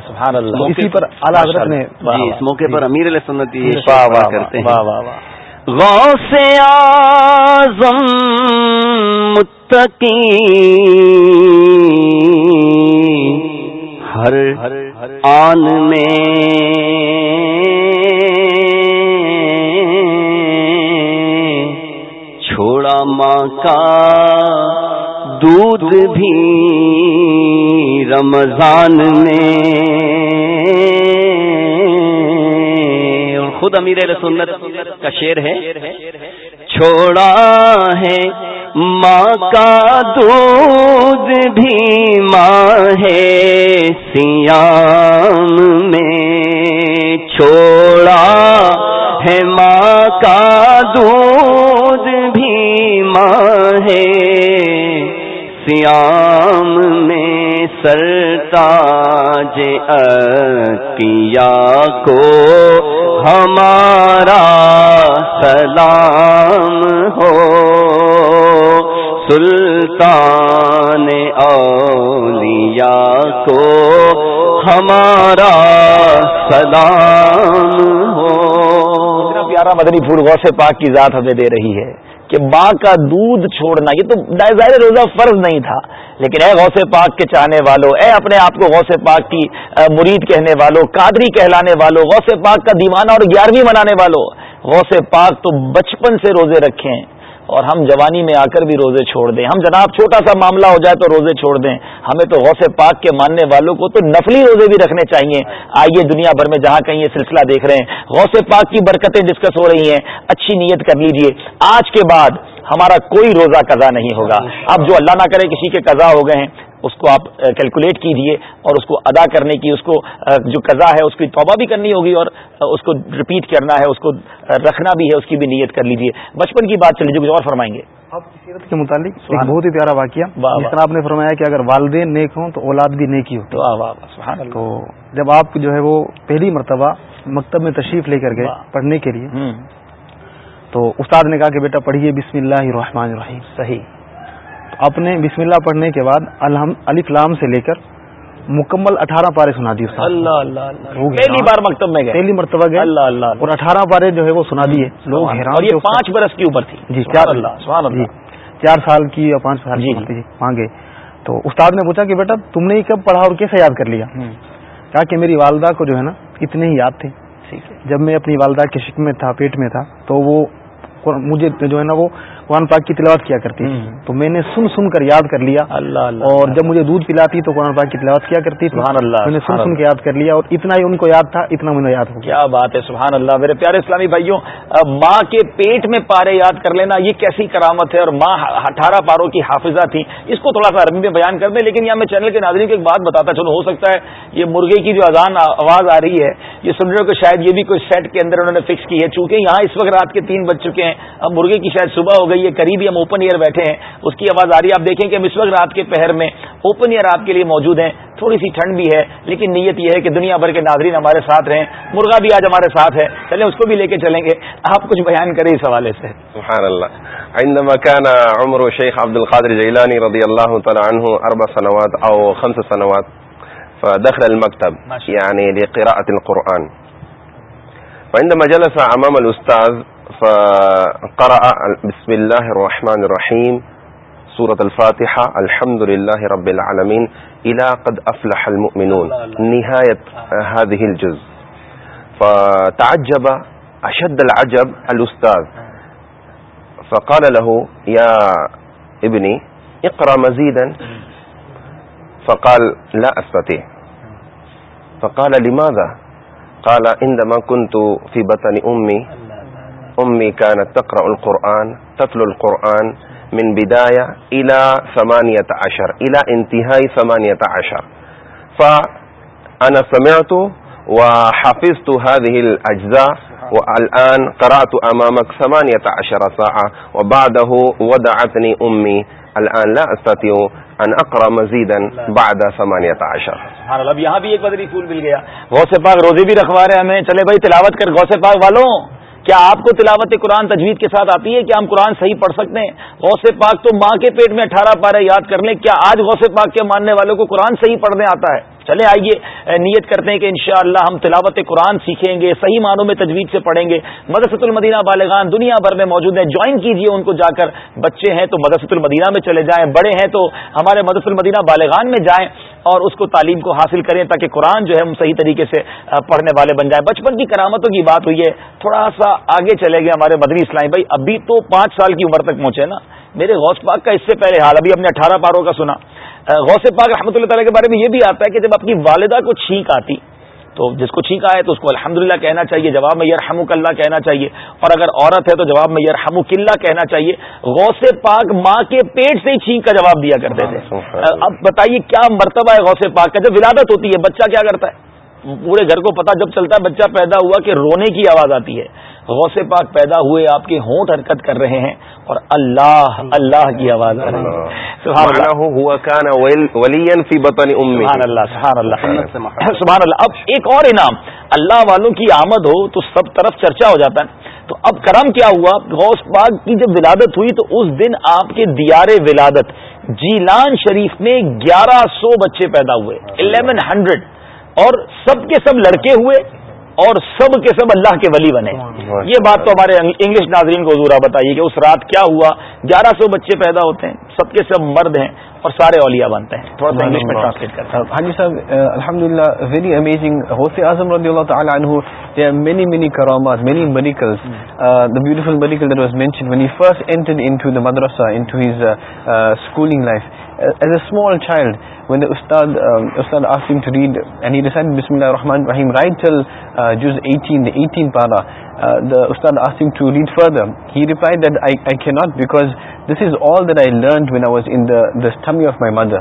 سبحان اللہ اسی پر اعلیٰ حضرت نے جی، اس موقع جی۔ پر امیر علیہ سنت کرتے ہیں متقی ہر آن میں ماں کا دودھ بھی رمضان میں اور خود امیر کا شیر ہے چھوڑا ہے ماں کا دودھ بھی ماں ہے سیام میں چھوڑا ہے ماں سیام میں سلطان جے کو ہمارا سلام ہو سلطان اولیاء کو ہمارا سلام ہو پیارا مدنی پھول ذات سے دے رہی ہے کہ ماں کا دودھ چھوڑنا یہ تو ظاہر روزہ فرض نہیں تھا لیکن اے غوث پاک کے چاہنے والوں اپنے آپ کو غوث پاک کی مرید کہنے والوں والوں غوث پاک کا دیوانہ اور گیارہویں منانے والو غوث پاک تو بچپن سے روزے رکھے اور ہم جوانی میں آ کر بھی روزے چھوڑ دیں ہم جناب چھوٹا سا معاملہ ہو جائے تو روزے چھوڑ دیں ہمیں تو غوث پاک کے ماننے والوں کو تو نفلی روزے بھی رکھنے چاہیے آئیے دنیا بھر میں جہاں کہیں یہ سلسلہ دیکھ رہے ہیں غوث پاک کی برکتیں ڈسکس ہو رہی ہیں اچھی نیت کر لیجیے آج کے بعد ہمارا کوئی روزہ قضا نہیں ہوگا اب جو اللہ نہ کرے کسی کے قضا ہو گئے ہیں اس کو آپ کیلکولیٹ کیجیے اور اس کو ادا کرنے کی اس کو جو قضا ہے اس کی توبہ بھی کرنی ہوگی اور اس کو رپیٹ کرنا ہے اس کو رکھنا بھی ہے اس کی بھی نیت کر لیجیے بچپن کی بات چلیے جو کچھ اور فرمائیں گے آپ کی متعلق ایک بہت ہی پیارا واقعہ جس طرح آپ نے فرمایا کہ اگر والدین نیک ہوں تو اولاد بھی نیکی ہو تو جب آپ جو ہے وہ پہلی مرتبہ مکتب میں تشریف لے کر گئے پڑھنے کے لیے تو استاد نے کہا کہ بیٹا پڑھیے بسم اللہ الرحمن الرحیم صحیح اپنے بسم اللہ پڑھنے کے بعد علی لام سے لے کر مکمل اٹھارہ پارے سنا دی اللہ اللہ پہلی ہاں۔ بار مکتب میں گئے پہلی مرتبہ گئے اللہ اللہ اور اٹھارہ پارے جو ہے وہ سنا دیے لوگ حیران یہ پانچ برس کی عمر تھی جی چار جی۔ اللہ چار سال کی یا پانچ سال کی جی،, جی۔, جی وہاں گئے تو استاد نے پوچھا کہ بیٹا تم نے یہ کب پڑھا اور کیسے یاد کر لیا کہا کہ میری والدہ کو جو ہے نا اتنے ہی یاد تھے جب میں اپنی والدہ کے شک میں تھا پیٹ میں تھا تو وہ مجھے جو ہے نا وہ قرآن پاک کی تلاوت کیا کرتی تو میں نے سن سن کر یاد کر لیا اللہ اللہ اور جب مجھے دودھ پلاتی تو قرآن پاک کی تلاوت کیا کرتی سبحان اللہ میں نے سن سن کے یاد کر لیا اور اتنا ہی ان کو یاد تھا اتنا مجھے یاد ہو کیا بات ہے سبحان اللہ میرے پیارے اسلامی بھائیوں ماں کے پیٹ میں پارے یاد کر لینا یہ کیسی کرامت ہے اور ماں اٹھارہ پاروں کی حافظہ تھی اس کو تھوڑا سا عربی میں بیان کر دیں لیکن یہاں میں چینل کے ناظرین کو ایک بات بتاتا چلو ہو سکتا ہے یہ مرغے کی جو اذان آواز آ رہی ہے یہ سن رہے ہو کہ شاید یہ بھی کوئی سیٹ کے اندر انہوں نے فکس کی ہے چونکہ یہاں اس وقت رات کے تین بج چکے ہیں اب مرغے کی شاید صبح ہو گئی ہے قریب ہی ہم اوپن ایئر بیٹھے ہیں اس کی آواز آ رہی ہے آپ دیکھیں کہ ہم اس وقت رات کے پہر میں اوپن ایئر آپ کے لیے موجود ہیں تھوڑی سی ٹھنڈ بھی ہے لیکن نیت یہ ہے کہ دنیا بھر کے ناظرین ہمارے ساتھ رہیں مرغا بھی آج ہمارے ساتھ ہے چلیں اس کو بھی لے کے چلیں گے آپ کچھ بیان کریں اس حوالے سے سبحان اللہ عندما كان عمر شيخ عبد القادر جيلاني رضي الله تعالى عنه أربع سنوات أو خمس سنوات فدخل المكتب يعني لقراءة القرآن فعندما جلس أمام الأستاذ قرأ بسم الله الرحمن الرحيم سورة الفاتحة الحمد لله رب العالمين إلى قد أفلح المؤمنون نهاية هذه الجزء فتعجب أشد العجب الأستاذ فقال له يا ابني اقرأ مزيدا فقال لا أستطيع فقال لماذا قال عندما كنت في بطن أمي امی کا تقرا القرآن تطل القرآن من بدایہ الا ثمانی انتہائی ثمانیت عشر فانا وحفظت هذه سمانیتا عشا فا ان سمیات حافظ تو حادضا و العن کرا تو امام سمانت اشر اص و بادنی سبحان اللہ اب یہاں بھی ایک بدری پھول مل گیا غوث پاک روزی بھی رکھوا رہے ہمیں چلے بھائی تلاوت کر غوث پاک والوں کیا آپ کو تلاوت قرآن تجوید کے ساتھ آتی ہے کہ ہم قرآن صحیح پڑھ سکتے ہیں غوث پاک تو ماں کے پیٹ میں اٹھارہ پارے یاد کر لیں کیا آج غوث پاک کے ماننے والوں کو قرآن صحیح پڑھنے آتا ہے چلے آئیے نیت کرتے ہیں کہ انشاءاللہ ہم تلاوت قرآن سیکھیں گے صحیح معنوں میں تجوید سے پڑھیں گے مدرسۃ المدینہ بالغان دنیا بھر میں موجود ہیں جوائن کیجیے ان کو جا کر بچے ہیں تو مدرسۃ المدینہ میں چلے جائیں بڑے ہیں تو ہمارے مدرسۃ المدینہ بالغان میں جائیں اور اس کو تعلیم کو حاصل کریں تاکہ قرآن جو ہے ہم صحیح طریقے سے پڑھنے والے بن جائیں بچپن کی کرامتوں کی بات ہوئی ہے تھوڑا سا آگے چلے گئے ہمارے مدنی اسلامی بھائی ابھی تو پانچ سال کی عمر تک پہنچے نا میرے غوث پاک کا اس سے پہلے حال ابھی ہم نے اٹھارہ پاروں کا سنا غوث پاک رحمۃ اللہ تعالیٰ کے بارے میں یہ بھی آتا ہے کہ جب آپ کی والدہ کو چھینک آتی تو جس کو چھینک آئے تو اس کو الحمد کہنا چاہیے جواب میں یرحم کلّہ کہنا چاہیے اور اگر عورت ہے تو جواب میں یرحم کلّہ کہنا چاہیے غوث پاک ماں کے پیٹ سے ہی چھینک کا جواب دیا کرتے تھے اب بتائیے کیا مرتبہ ہے غوث پاک کا جب ولادت ہوتی ہے بچہ کیا کرتا ہے پورے گھر کو پتا جب چلتا ہے بچہ پیدا ہوا کہ رونے کی آواز آتی ہے غوث پاک پیدا ہوئے آپ کے ہونٹ حرکت کر رہے ہیں اور اللہ اللہ کی آواز آ رہی اللہ اللہ اب ایک اور انعام اللہ والوں کی آمد ہو تو سب طرف چرچا ہو جاتا ہے تو اب کرم کیا ہوا غوث پاک کی جب ولادت ہوئی تو اس دن آپ کے دیار ولادت جیلان شریف میں گیارہ سو بچے پیدا ہوئے الیون ہنڈریڈ اور سب کے سب لڑکے ہوئے اور سب کے سب اللہ کے ولی بنے یہ بات تو ہمارے انگلش ناظرین کو ضرور بتائیے کہ اس رات کیا ہوا گیارہ سو بچے پیدا ہوتے ہیں سب کے سب مرد ہیں اور سارے اولیاء بنتے ہیں تھوڑا سا انگلش میں ٹرانسلیٹ کرتا ہوں حاجی ہاں صاحب الحمد للہ ویری امیزنگ غوث اعظم رضی اللہ تعالیٰ عنہ there are many many karamat many miracles mm. uh, the beautiful miracle that was mentioned when he first entered into the madrasa into his uh, uh, schooling life small child when داست بسم اللہ رحمان ابراہیم رائٹین استاد asking to read further he replied not because this is all that I learned when I was in the Sumi of my mother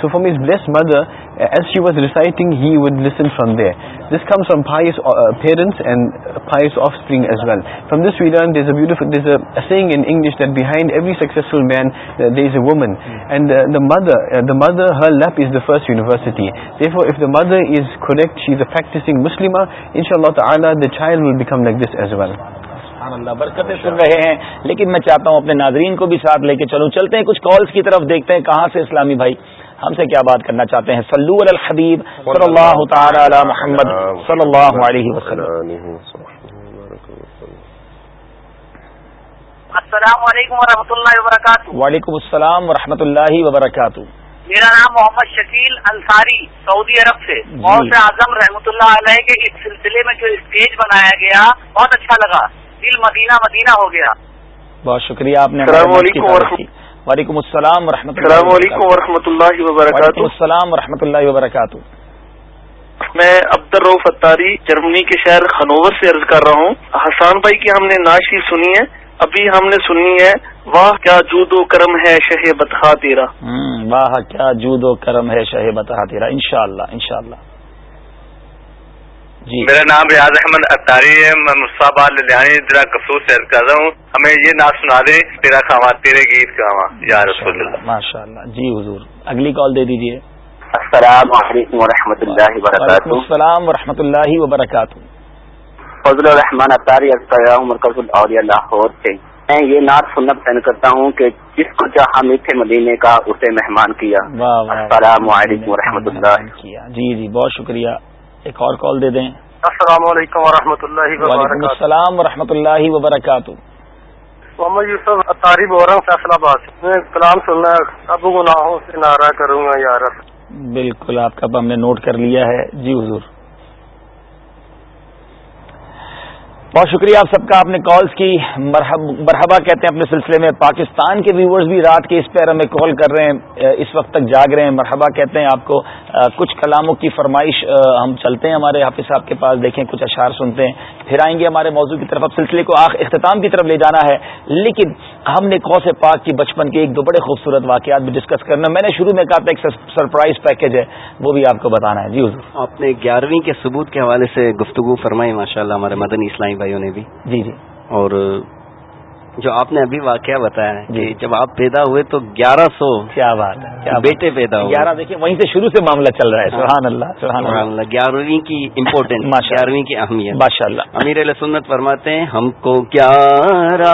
so from us bless mother woman mother her will is the first university ان شاء اللہ رہے ہیں لیکن میں چاہتا ہوں اپنے ناظرین کو بھی ساتھ لے کے چلوں چلتے ہیں کچھ کالز کی طرف دیکھتے ہیں کہاں سے اسلامی بھائی ہم سے کیا بات کرنا چاہتے ہیں الحبیب صلی صلی اللہ اللہ تعالی علی محمد علیہ وسلم السلام علیکم و اللہ وبرکاتہ وعلیکم السلام و اللہ وبرکاتہ میرا نام محمد شکیل انصاری سعودی عرب سے بہت جی. اعظم رحمۃ اللہ علیہ کے اس سلسلے میں جو اسٹیج بنایا گیا بہت اچھا لگا دل مدینہ مدینہ ہو گیا بہت شکریہ آپ نے وعلیکم السلام و رحمۃ السلام علیکم و رحمۃ اللہ وبرکاتہ السلام و رحمۃ اللہ وبرکاتہ میں عبد الرف اتاری جرمنی کے شہر خنوور سے عرض کر رہا ہوں حسان بھائی کی ہم نے ناشی سنی ہے ابھی ہم نے سنی ہے واہ کیا جود و کرم ہے شہ بتہ تیرا واہ کیا جود و کرم ہے شہ بتہ تیرا انشاءاللہ انشاءاللہ اللہ جی میرا نام ریاض احمد اطاری ہے میں مصطفیٰ لدھیانی کر رہا ہوں ہمیں یہ نام سنا دیں تیرے گیت یا رسول اللہ جی حضور اگلی کال دے دیجیے السلام علیکم و اللہ وبرکاتہ السلام و رحمۃ اللہ وبرکاتہ فضل الرحمان اطاری سے میں یہ نعت سننا پسند کرتا ہوں کہ جس کو جہاں میٹھے مدینے کا اسے مہمان کیا السلام علیکم اللہ جی جی بہت شکریہ ایک اور کال دے دیں السلام علیکم و رحمۃ اللہ وبرکاتہ السلام ورحمۃ اللہ وبرکاتہ محمد یوسف فیصلہ آباد میں کلام سننا اب گناہوں سے نعرہ کروں گا یار بالکل آپ کا ہم نے نوٹ کر لیا ہے جی حضور بہت شکریہ آپ سب کا آپ نے کالز کی مرحبا کہتے ہیں اپنے سلسلے میں پاکستان کے ویورز بھی رات کے اس پیرا میں کال کر رہے ہیں اس وقت تک جاگ رہے ہیں مرحبا کہتے ہیں آپ کو کچھ کلاموں کی فرمائش ہم چلتے ہیں ہمارے حافظ صاحب کے پاس دیکھیں کچھ اشعار سنتے ہیں پھر آئیں گے ہمارے موضوع کی طرف اب سلسلے کو آخ اختتام کی طرف لے جانا ہے لیکن ہم نے کو سے پاک کی بچپن کے ایک دو بڑے خوبصورت واقعات بھی ڈسکس کرنا میں نے شروع میں کہا تھا ایک سرپرائز پیکج ہے وہ بھی آپ کو بتانا ہے جی حضور آپ نے گیارہویں کے ثبوت کے حوالے سے گفتگو فرمائی ماشاء اللہ ہمارے مدنی اسلامی بھائیوں نے بھی جی جی اور جو آپ نے ابھی واقعہ بتایا جی جب آپ پیدا ہوئے تو گیارہ سو کیا بات ہے بیٹے پیدا ہوئے گیارہ دیکھیے وہیں سے شروع سے معاملہ چل رہا ہے ہاں۔ سبحان اللہ سبحان اللہ گیارہویں کی امپورٹینس گیارہویں کی اہمیت ماشاء اللہ امیر سنت فرماتے ہیں ہم کو پیارا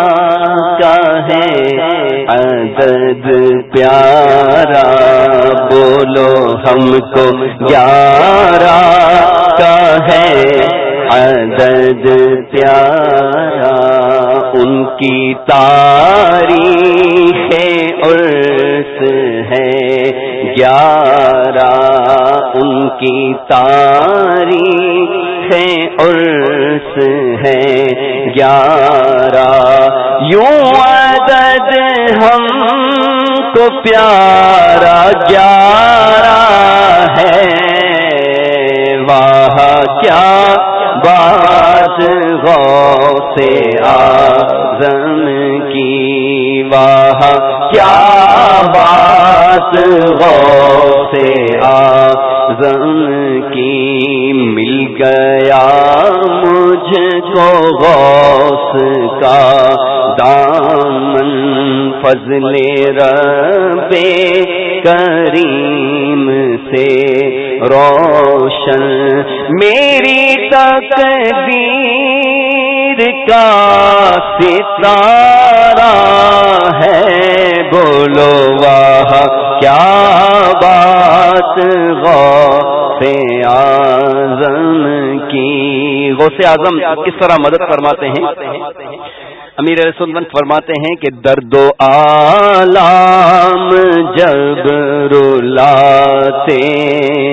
بولو ہم کو گیارہ کا ہے عدد پیارا ان کی تاریخ ہے عرس ہے گیارہ ان کی تاریخ ہے عرس ہے گیارہ یوں عدد ہم کو پیارا گیارہ ہے واہ کیا بات بوسے آ ذم کی واہ کیا بات بوس آ ظن کی مل گیا مجھ کو غوث کا دامن فضل رب کریم سے روشن میری تقدیر کا ستارہ ہے بولو واہ کیا بات گو اعظم کی غوث سے اعظم کس طرح مدد فرماتے ہیں امیر سندن فرماتے ہیں کہ درد و عالم جب رلاتے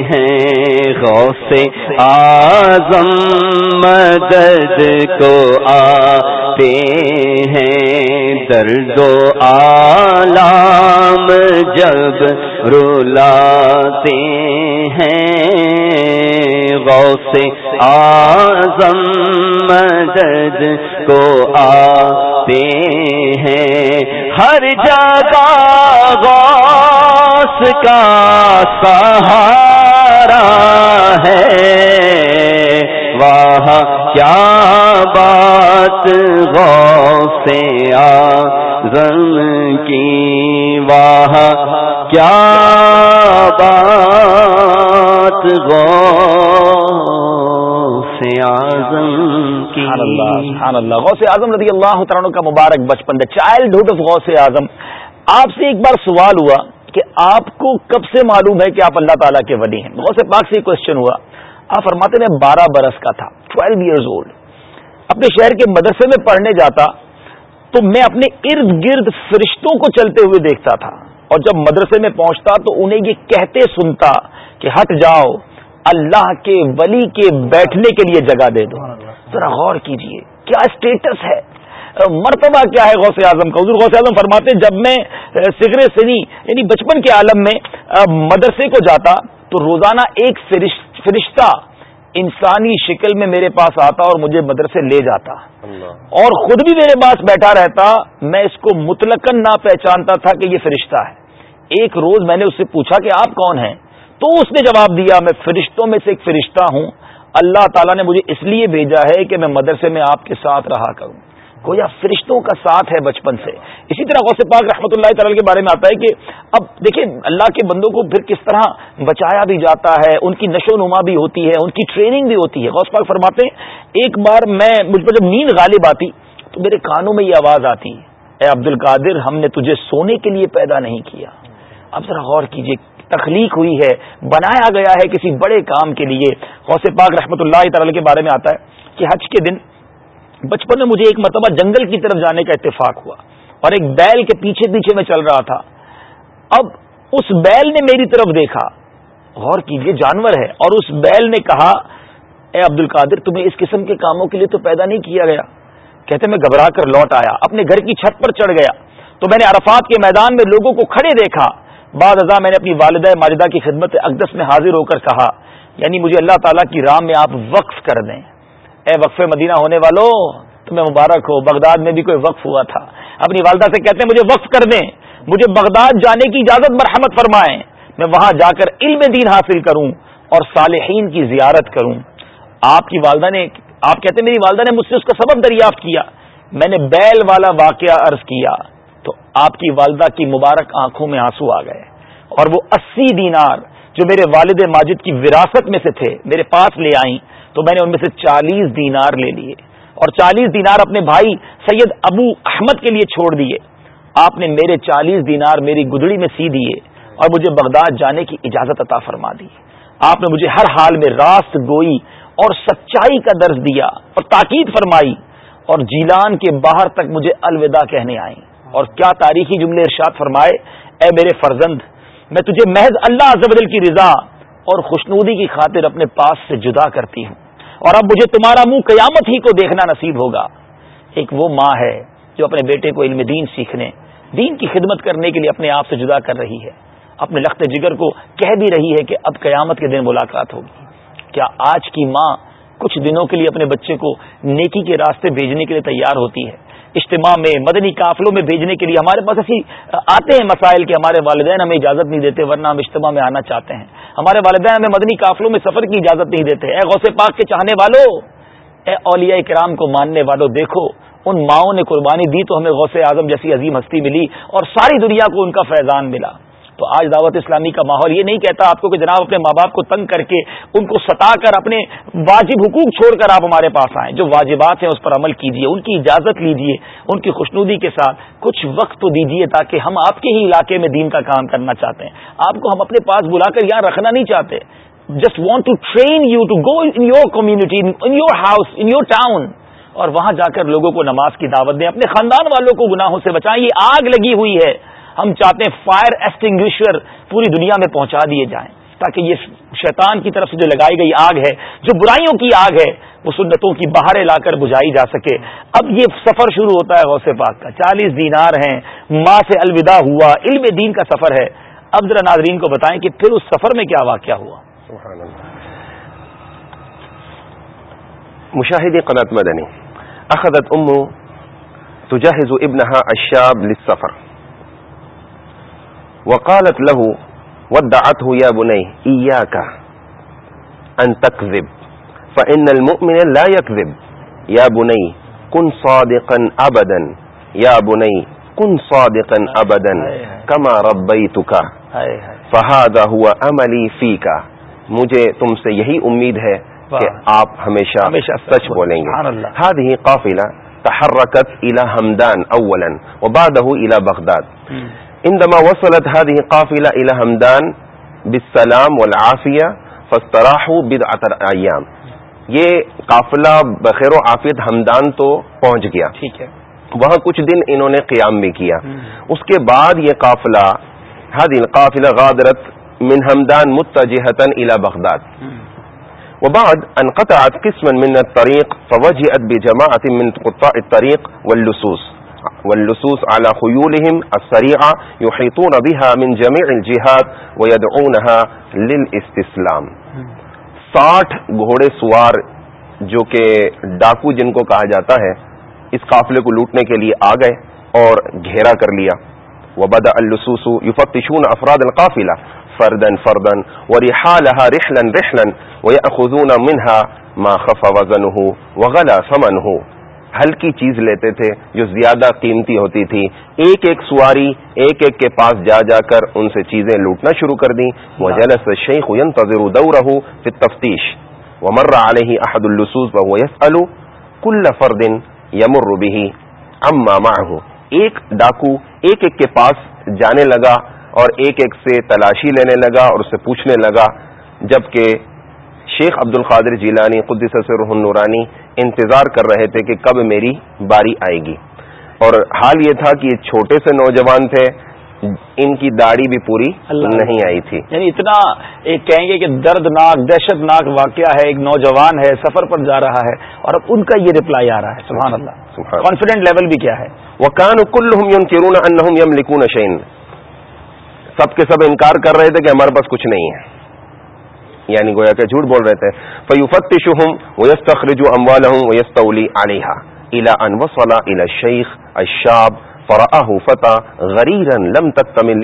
ہیں غوث آزم مدد کو آتے ہیں درد و عالم جب رلاتے ہیں غوث آزم مدد کو آتے ہیں ہر جگہ غوث کا سہارا ہے واہ کیا بات غوث آزم کی واہ کیا بات بات غوث اعظم اللہ تعالیٰ کا مبارک بچپن دا چائلڈ آف غوث اعظم آپ سے ایک بار سوال ہوا کہ آپ کو کب سے معلوم ہے کہ آپ اللہ تعالیٰ کے ولی ہیں غوث پاک سے کوشچن ہوا آپ فرماتے میں بارہ برس کا تھا ٹویلو ایئرز اولڈ اپنے شہر کے مدرسے میں پڑھنے جاتا تو میں اپنے ارد گرد فرشتوں کو چلتے ہوئے دیکھتا تھا اور جب مدرسے میں پہنچتا تو انہیں یہ کہتے سنتا کہ ہٹ جاؤ اللہ کے ولی کے بیٹھنے کے لیے جگہ دے دو ذرا غور کیجئے کیا اسٹیٹس ہے مرتبہ کیا ہے غوث اعظم کا حضور غوث اعظم فرماتے جب میں سگرے سنی یعنی بچپن کے عالم میں مدرسے کو جاتا تو روزانہ ایک فرشتہ انسانی شکل میں میرے پاس آتا اور مجھے مدرسے لے جاتا اور خود بھی میرے پاس بیٹھا رہتا میں اس کو مطلقاً نہ پہچانتا تھا کہ یہ فرشتہ ہے ایک روز میں نے اس سے پوچھا کہ آپ کون ہیں تو اس نے جواب دیا میں فرشتوں میں سے ایک فرشتہ ہوں اللہ تعالیٰ نے مجھے اس لیے بھیجا ہے کہ میں مدرسے میں آپ کے ساتھ رہا کروں گویا فرشتوں کا ساتھ ہے بچپن سے اسی طرح غوث پاک رحمۃ اللہ تعالی کے بارے میں آتا ہے کہ اب دیکھیں اللہ کے بندوں کو پھر کس طرح بچایا بھی جاتا ہے ان کی نشو نما بھی ہوتی ہے ان کی ٹریننگ بھی ہوتی ہے غوث پاک فرماتے ہیں ایک بار میں مجھ پر جب نیند غالب آتی تو میرے کانوں میں یہ آواز آتی اے عبد القادر ہم نے تجھے سونے کے لیے پیدا نہیں کیا اب ذرا غور کیجیے تخلیق ہوئی ہے بنایا گیا ہے کسی بڑے کام کے لیے غوث پاک رحمت اللہ تعالی کے بارے میں آتا ہے کہ حج کے دن بچپن میں مجھے ایک مرتبہ جنگل کی طرف جانے کا اتفاق ہوا اور ایک بیل کے پیچھے پیچھے میں چل رہا تھا اب اس بیل نے میری طرف دیکھا غور کیجیے جانور ہے اور اس بیل نے کہا اے عبد القادر تمہیں اس قسم کے کاموں کے لیے تو پیدا نہیں کیا گیا کہتے میں گھبرا کر لوٹ آیا اپنے گھر کی چھت پر چڑھ گیا تو میں نے عرفات کے میدان میں لوگوں کو کھڑے دیکھا بعض ازاں میں نے اپنی والدہ ماجدہ کی خدمت اقدس میں حاضر ہو کر کہا یعنی مجھے اللہ تعالیٰ کی رام میں آپ وقف کر دیں اے وقف مدینہ ہونے والوں تمہیں مبارک ہو بغداد میں بھی کوئی وقف ہوا تھا اپنی والدہ سے کہتے ہیں مجھے وقف کر دیں مجھے بغداد جانے کی اجازت مرحمت فرمائیں میں وہاں جا کر علم دین حاصل کروں اور صالحین کی زیارت کروں آپ کی والدہ نے آپ کہتے ہیں میری والدہ نے مجھ سے اس کا سبب دریافت کیا میں نے بیل والا واقعہ عرض کیا تو آپ کی والدہ کی مبارک آنکھوں میں آنسو آ گئے اور وہ اسی دینار جو میرے والد ماجد کی وراثت میں سے تھے میرے پاس لے آئیں تو میں نے ان میں سے چالیس دینار لے لیے اور چالیس دینار اپنے بھائی سید ابو احمد کے لیے چھوڑ دیے آپ نے میرے چالیس دینار میری گدڑی میں سی دیے اور مجھے بغداد جانے کی اجازت عطا فرما دی آپ نے مجھے ہر حال میں راست گوئی اور سچائی کا درس دیا اور تاکید فرمائی اور جیلان کے باہر تک مجھے الوداع کہنے آئیں ہاں۔ اور کیا تاریخی جملے ارشاد فرمائے اے میرے فرزند میں تجھے محض اللہ عزبدل کی رضا اور خوشنودی کی خاطر اپنے پاس سے جدا کرتی ہوں اور اب مجھے تمہارا منہ قیامت ہی کو دیکھنا نصیب ہوگا ایک وہ ماں ہے جو اپنے بیٹے کو علم دین سیکھنے دین کی خدمت کرنے کے لیے اپنے آپ سے جدا کر رہی ہے اپنے لخت جگر کو کہہ بھی رہی ہے کہ اب قیامت کے دن ملاقات ہوگی کیا آج کی ماں کچھ دنوں کے لیے اپنے بچے کو نیکی کے راستے بھیجنے کے لیے تیار ہوتی ہے اجتماع میں مدنی قافلوں میں بھیجنے کے لیے ہمارے پاس ایسی آتے ہیں مسائل کہ ہمارے والدین ہمیں اجازت نہیں دیتے ورنہ ہم اجتماع میں آنا چاہتے ہیں ہمارے والدین ہمیں مدنی قافلوں میں سفر کی اجازت نہیں دیتے اے غوث پاک کے چاہنے والو اے اولیاء کرام کو ماننے والوں دیکھو ان ماؤں نے قربانی دی تو ہمیں غوث اعظم جیسی عظیم ہستی ملی اور ساری دنیا کو ان کا فیضان ملا تو آج دعوت اسلامی کا ماحول یہ نہیں کہتا آپ کو کہ جناب اپنے ماں باپ کو تنگ کر کے ان کو ستا کر اپنے واجب حقوق چھوڑ کر آپ ہمارے پاس آئیں جو واجبات ہیں اس پر عمل کیجیے ان کی اجازت لیجیے ان کی خوشنودی کے ساتھ کچھ وقت تو دیجیے تاکہ ہم آپ کے ہی علاقے میں دین کا کام کرنا چاہتے ہیں آپ کو ہم اپنے پاس بلا کر یہاں رکھنا نہیں چاہتے just want to train you to go in your community in your house in your town اور وہاں جا کر لوگوں کو نماز کی دعوت دیں اپنے خاندان والوں کو گناہوں سے بچائیں یہ آگ لگی ہوئی ہے ہم چاہتے ہیں فائر ایسٹنگ پوری دنیا میں پہنچا دیے جائیں تاکہ یہ شیطان کی طرف سے جو لگائی گئی آگ ہے جو برائیوں کی آگ ہے وہ سنتوں کی باہر لا کر بجھائی جا سکے اب یہ سفر شروع ہوتا ہے غوث پاک کا چالیس دینار ہیں ماں سے الوداع ہوا علم دین کا سفر ہے اب ذرا ناظرین کو بتائیں کہ پھر اس سفر میں کیا واقعہ ہوا مشاہد مدنی اخذت وقالت له ودعته يا بني إياك أن تكذب فإن المؤمن لا يكذب يا بني كن صادقا أبدا يا بني كن صادقا أبدا كما ربيتك فهذا هو أملي فيك مجھے تم سے یہی امید ہے کہ آپ ہمیشہ سچ ہادی کافیلا ہر رقت الا ہمدان اولن و وبعده الا بغداد عندما وصلت هذه وسلط إلى همدان بالسلام والعافية فاستراحوا بد أيام یہ قافلہ بخیر و عافیت ہمدان تو پہنچ گیا وہاں کچھ دن انہوں نے قیام بھی کیا اس کے بعد یہ قافلہ حد القافلہ غادرت من ہمدان منہمدان متجحت و بعد قسما من الطريق فوجئت فوجی من قطاع الطريق واللصوص واللصوص على خيولهم السريعة يحيطون بها من جميع الجهات ويدعونها للاستسلام ساٹھ گھوڑے سوار جو کہ ڈاکو جن کو کہا جاتا ہے اس قافلے کو لوٹنے کے لیے آ گئے اور گھیرا کر لیا وبدا اللصوص يفتشون افراد القافلة فردا فردا ورحالها رحلا رحلا ويأخذون منها ما خف وزنه وغلا ثمنه ہلکی چیز لیتے تھے جو زیادہ قیمتی ہوتی تھی ایک ایک سواری ایک ایک کے پاس جا جا کر ان سے چیزیں لوٹنا شروع کر دیں وہ رہو پھر تفتیش وہ مرہ علیہ عہد الو کل فر دن یمربی امام ہوں ایک ڈاکو ایک ایک کے پاس جانے لگا اور ایک ایک سے تلاشی لینے لگا اور اس سے پوچھنے لگا جبکہ شیخ عبد القادر جیلانی خدی نورانی انتظار کر رہے تھے کہ کب میری باری آئے گی اور حال یہ تھا کہ یہ چھوٹے سے نوجوان تھے ان کی داڑھی بھی پوری نہیں آئی تھی یعنی اتنا ایک کہیں گے کہ دردناک دہشت ناک واقعہ ہے ایک نوجوان ہے سفر پر جا رہا ہے اور اب ان کا یہ رپلائی آ رہا ہے سبحان اللہ کانفیڈینٹ لیول بھی کیا ہے وہ کان کل یم شین سب کے سب انکار کر رہے تھے کہ ہمارے پاس کچھ نہیں ہے یعنی گویا کہ جھوٹ بول رہے تھے فیوفت شہم ویست تخرج اموال ہوں ویست علی علیحا الا ان ولا الا شیخ اشاب فرا فتح غریر لم تک تمل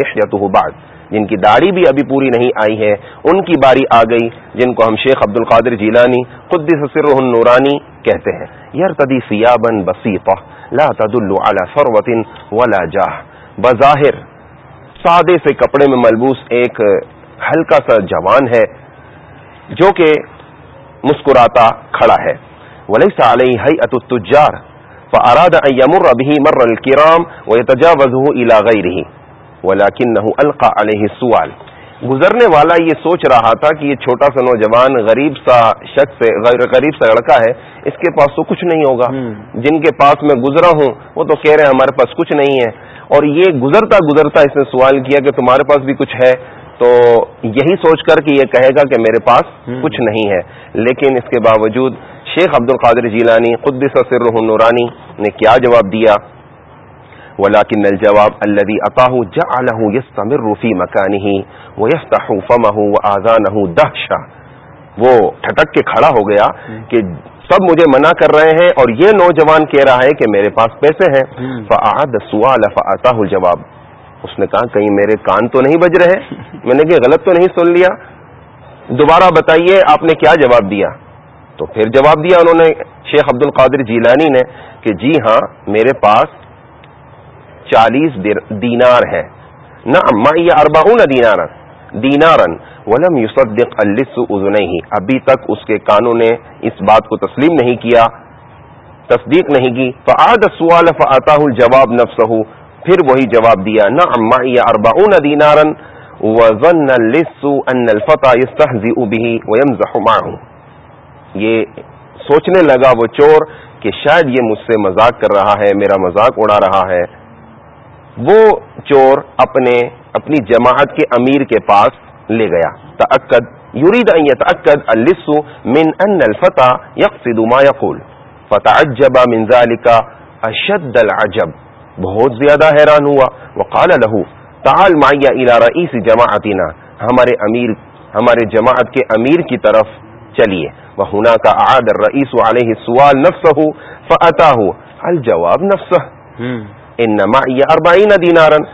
بعد جن کی داڑھی بھی ابھی پوری نہیں آئی ہے ان کی باری آ گئی جن کو ہم شیخ عبد القادر جیلانی خود سر نورانی کہتے ہیں یار تدی سیابن بسیفہ لا تد اللہ فروطن ولا جاہ بظاہر سادے سے کپڑے میں ملبوس ایک ہلکا سا جوان ہے جو کہ مسکراتا کھڑا ہے حیعت التجار ان یمر مر الکرام السؤال گزرنے والا یہ سوچ رہا تھا کہ یہ چھوٹا سا نوجوان غریب سا شخص غریب سا لڑکا ہے اس کے پاس تو کچھ نہیں ہوگا جن کے پاس میں گزرا ہوں وہ تو کہہ رہے ہیں ہمارے پاس کچھ نہیں ہے اور یہ گزرتا گزرتا اس نے سوال کیا کہ تمہارے پاس بھی کچھ ہے تو یہی سوچ کر کہ یہ کہے گا کہ میرے پاس کچھ نہیں ہے لیکن اس کے باوجود شیخ عبد القادر جیلانی سر نورانی نے کیا جواب دیا ولاکن مکانی وہ ٹھٹک کے کھڑا ہو گیا کہ سب مجھے منع کر رہے ہیں اور یہ نوجوان کہہ رہا ہے کہ میرے پاس پیسے ہیں سوال فلاف جواب اس نے کہا کہیں میرے کان تو نہیں بج رہے میں نے غلط تو نہیں سن لیا دوبارہ بتائیے آپ نے کیا جواب دیا تو پھر جواب دیا انہوں نے شیخ عبد القادر جیلانی نے کہ جی ہاں میرے پاس چالیس دینار ہے نہ اربا ہوں نہ دینارن دینارن وس ازن نہیں ابھی تک اس کے کانوں نے اس بات کو تسلیم نہیں کیا تصدیق نہیں کی فعاد سوال فعطا الجواب جواب نفس پھر وہی جواب دیا نہ اما اربا اون دینارن وزن لسو ان الفتح ابھی ویم زخما ہوں یہ سوچنے لگا وہ چور کہ شاید یہ مجھ سے مذاق کر رہا ہے میرا مذاق اڑا رہا ہے وہ چور اپنے اپنی جماعت کے امیر کے پاس لے گیا تعقد یورید ان یتعقد اللسو من ان الفتح یقصد ما یقول فتعجب من ذالک اشد العجب بہت زیادہ حیران ہوا وقال قال لہو تال مائیا ادارہ اسی جماعتینا ہمارے امیر ہمارے جماعت کے امیر کی طرف چلیے وہ ہنا کا آدر رئیس علیہ سوال نفس ہو فتا ہو الجواب نفس ان نما اربائین دینارن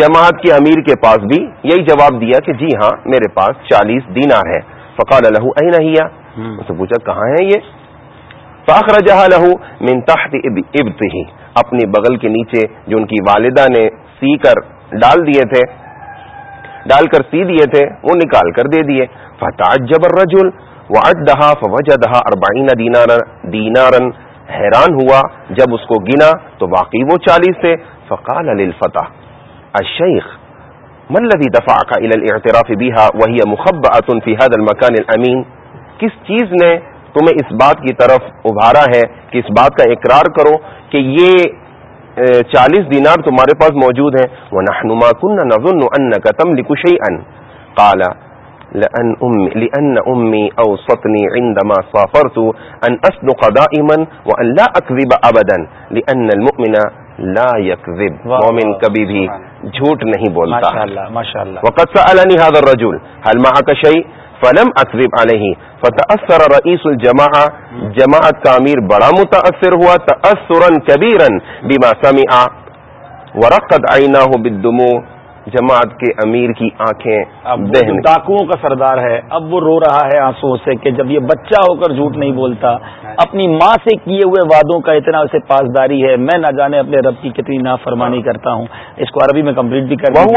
جماعت کے امیر کے پاس بھی یہی جواب دیا کہ جی ہاں میرے پاس چالیس دینار ہے فقال لہو اے نہیں اسے پوچھا کہاں ہے یہ فاخر جہاں لہو من تحت ابت ہی اپنی بغل کے نیچے جو ان کی والدہ نے سی کر ڈال دیے تھے ڈال کر سی دیے تھے وہ نکال کر دے دیے فتح جبر رجول واٹ دہا فوجہ دہا اربعین دینارن دینارن حیران ہوا جب اس کو گنا تو واقعی وہ چالیس تھے فقال الفتح الشیخ ملدی دفاع کا الاعتراف بیہا وہی مخبعۃ فی هذا المکان الامین کس چیز نے تمہیں اس بات کی طرف ابھارا ہے کہ اس بات کا اقرار کرو کہ یہ چالیس دینار تمہارے پاس موجود ہیں نَظُنُّ أَنَّكَ تَمْلِكُ شَيْئًا قَالَ لأن لأن لأن أمي أمي عندما أن أصدق دائما وأن لا لا أكذب أبدا المؤمن يكذب ہے جھوٹ نہیں بولتا وقد سألني هذا الرجل هل معك شيء فلم اصرف علیہ فتح رئیس الجما جماعت کا امیر بڑا متاثر ہوا تأثرا کبیرن بیما سمی آ ورقد آئی نہ ہو بدمو جماعت کے امیر کی آنکھیں ڈاکوؤں کا سردار ہے اب وہ رو رہا ہے آنسو سے کہ جب یہ بچہ ہو کر جھوٹ نہیں بولتا اپنی ماں سے کیے ہوئے وعدوں کا اتنا اسے پاسداری ہے میں نہ جانے اپنے رب کی کتنی نافرمانی کرتا ہوں اس کو عربی میں کمپلیٹ بھی کرتا ہوں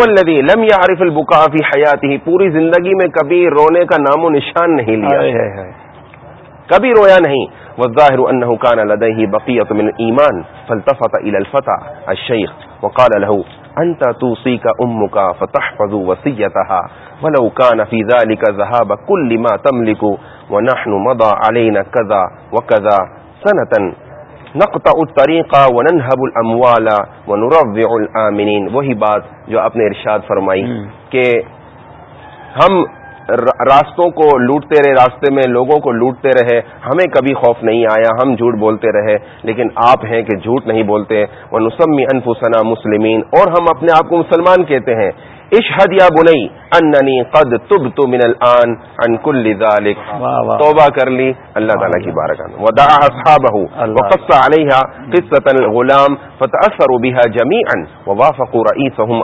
پوری زندگی میں کبھی رونے کا نام و نشان نہیں لیا ہے کبھی رویا نہیں وہ ظاہر الحکان الدئی بقیت من ایمان فلسفت الا الفتح الشیخ وقال له الحو انت توسی کا کا ام فتح فضو ولو کان فی ما ونحن مضى علينا كذا وكذا سنة نقطع نظا و الاموال سنتن طریقہ وہی بات جو نے ارشاد فرمائی کہ ہم راستوں کو لوٹتے رہے راستے میں لوگوں کو لوٹتے رہے ہمیں کبھی خوف نہیں آیا ہم جھوٹ بولتے رہے لیکن آپ ہیں کہ جھوٹ نہیں بولتے وہ نسمی انفسنا مسلمین اور ہم اپنے آپ کو مسلمان کہتے ہیں اشحد یا بنئی اننی قد تب تو من الان ان کل ذالک توبہ کر لی اللہ تعالیٰ کی بارکان ودعا اصحابہ وقص علیہا قصة الغلام فتأثروا بها جميعا ووافقوا رئیسهم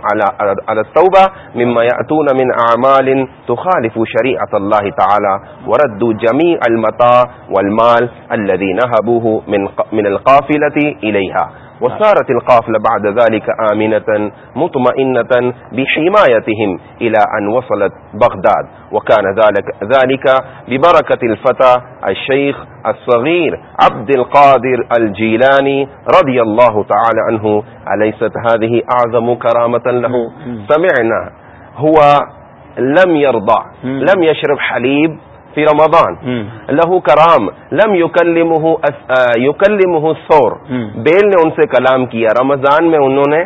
على التوبہ مما یأتون من اعمال تخالف شریعت اللہ تعالی وردوا جميع المطا والمال الذي نهبوه من القافلة الیہا وصارت القافلة بعد ذلك آمنة مطمئنة بحمايتهم إلى أن وصلت بغداد وكان ذلك ذلك ببركة الفتى الشيخ الصغير عبد القادر الجيلاني رضي الله تعالى عنه أليست هذه أعظم كرامة له سمعنا هو لم يرضع لم يشرب حليب فی رمضان لہو کرام لم يكلمه يكلمه مہو سور بیل نے ان سے کلام کیا رمضان میں انہوں نے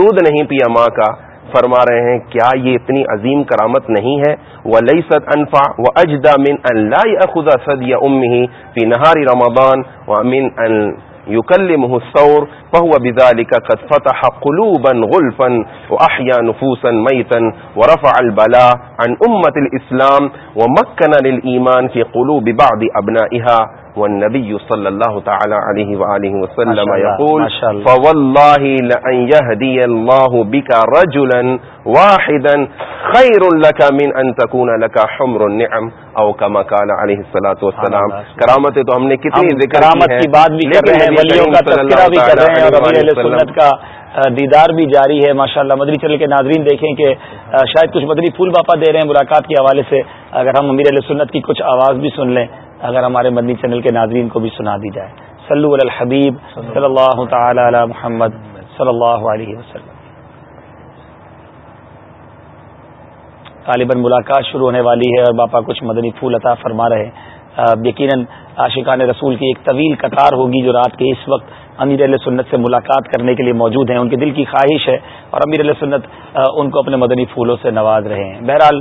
دودھ نہیں پیا ماں کا فرما رہے ہیں کیا یہ اتنی عظیم کرامت نہیں ہے وہ لئی سد انفا و اجدا من اللہ خدا صد یا ام ہی فی نہاری رمضان و من يكلمه الثور فهو بذلك قد فتح قلوبا غلفا وأحيا نفوسا ميتا ورفع البلاء عن أمة الإسلام ومكن للإيمان في قلوب بعض أبنائها والنبي صلى الله تعالى عليه وآله وسلم يقول فوالله لأن يهدي الله بك رجلا واحدا خير لك من أن تكون لك حمر النعم او كما قال عليه الصلاة والسلام کرامت تو ہم نے کتنی ذکر کرامت کی بات بھی کر رہے ہیں ولیوں کا تذکرہ بھی کر رہے ہیں اور اہل سنت کا دیدار بھی جاری ہے ماشاءاللہ مدری چل کے ناظرین دیکھیں کہ شاید کچھ مدری پھول باپا دے رہے ہیں ملاقات کے حوالے سے اگر ہم امیر علیہ سنت کی کچھ آواز بھی سن لیں اگر ہمارے مدنی چینل کے ناظرین کو بھی سنا دی جائے الحبیب صلی اللہ تعالی علی محمد صلی اللہ علیہ وسلم طالباً ملاقات شروع ہونے والی ہے اور باپا کچھ مدنی پھول عطا فرما رہے ہیں یقیناً عاشقان رسول کی ایک طویل قطار ہوگی جو رات کے اس وقت امیر علیہ سنت سے ملاقات کرنے کے لیے موجود ہیں ان کے دل کی خواہش ہے اور امیر علیہ سنت ان کو اپنے مدنی پھولوں سے نواز رہے ہیں بہرحال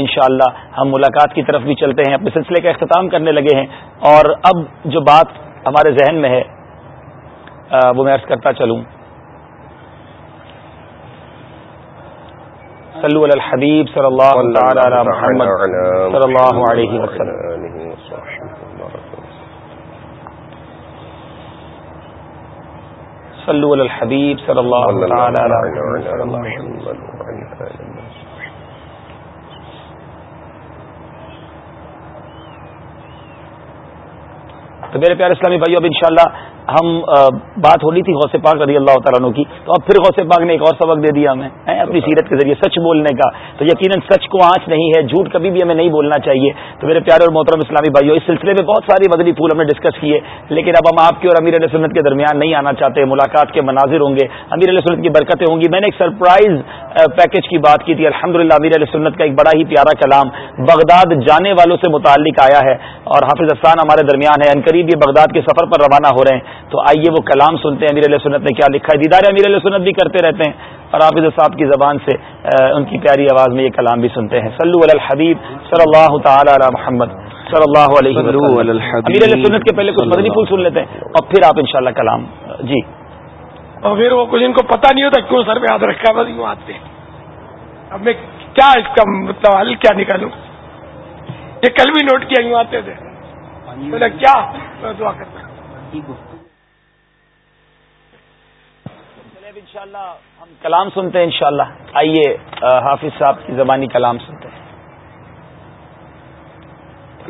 انشاءاللہ ہم ملاقات کی طرف بھی چلتے ہیں اپنے سلسلے کا اختتام کرنے لگے ہیں اور اب جو بات ہمارے ذہن میں ہے وہ میں عرض کرتا چلوں صلو علی الحبیب صلی اللہ علی محمد صلی اللہ علیہ وسلم صلو علی الحبیب صلی اللہ علی محمد صلی اللہ علیہ وسلم تو میرے پیارے اسلامی بھائیو اب انشاءاللہ ہم بات ہو رہی تھی غوث پاک رضی اللہ تعالیٰ عنہ کی تو اب پھر غوث پاک نے ایک اور سبق دے دیا ہمیں اپنی سیرت کے ذریعے سچ بولنے کا تو یقیناً سچ کو آنچ نہیں ہے جھوٹ کبھی بھی ہمیں نہیں بولنا چاہیے تو میرے پیارے اور محترم اسلامی بھائی اس سلسلے میں بہت ساری مدنی پھول ہم نے ڈسکس کیے لیکن اب ہم آپ کے اور امیر علیہ سنت کے درمیان نہیں آنا چاہتے ملاقات کے مناظر ہوں گے امیر علیہ سنت کی برکتیں ہوں گی میں نے ایک سرپرائز پیکج کی بات کی تھی الحمد للہ علیہ سنت کا ایک بڑا ہی پیارا کلام بغداد جانے والوں سے متعلق آیا ہے اور حافظ افسان ہمارے درمیان ہے ان قریب یہ بغداد کے سفر پر روانہ ہو رہے ہیں تو آئیے وہ کلام سنتے ہیں امیر علیہ سنت نے کیا لکھا ہے دیدار امیر علیہ سنت بھی کرتے رہتے ہیں اور آپ صاحب کی زبان سے ان کی پیاری آواز میں یہ کلام بھی سنتے ہیں سلو الحبیب صلی اللہ تعالی علی محمد صلی اللہ علیہ امیر علیہ سنت کے پہلے کچھ مدنی پھول سن لیتے ہیں اور پھر آپ ان کلام جی اور پھر وہ کچھ ان کو پتا نہیں ہوتا کیوں سر میں رکھا بس یوں آتے اس کا مطلب کیا نکالوں یہ کل بھی نوٹ کیا یوں آتے تھے کیا دعا کرتا انشاءاللہ ہم کلام سنتے ہیں انشاءاللہ آئیے حافظ صاحب کی زبانی کلام سنتے ہیں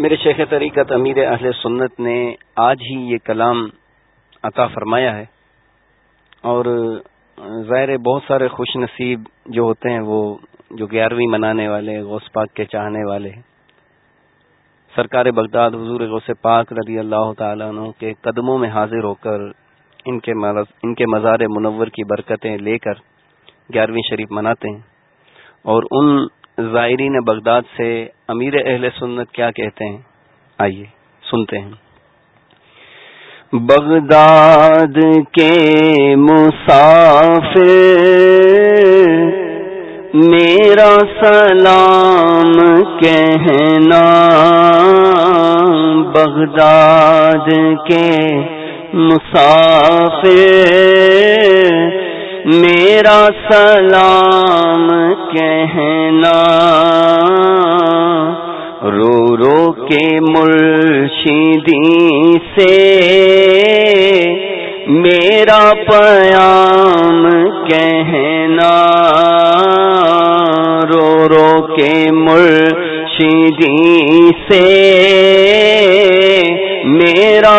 میرے شیخ طریقت امیر اہل سنت نے آج ہی یہ کلام عطا فرمایا ہے اور ظاہر بہت سارے خوش نصیب جو ہوتے ہیں وہ جو گیارہویں منانے والے غوث پاک کے چاہنے والے سرکار بغداد حضور غوث پاک رضی اللہ تعالیٰ عنہ کے قدموں میں حاضر ہو کر ان کے مرض ان کے مزار منور کی برکتیں لے کر گیارہویں شریف مناتے ہیں اور ان زائرین بغداد سے امیر اہل سنت کیا کہتے ہیں آئیے سنتے ہیں بغداد کے مسافر میرا سلام کہنا بغداد کے مسافر میرا سلام کہنا رو رو کے مرشدی سے میرا پیام کہنا رو رو کے مرشدی سے میرا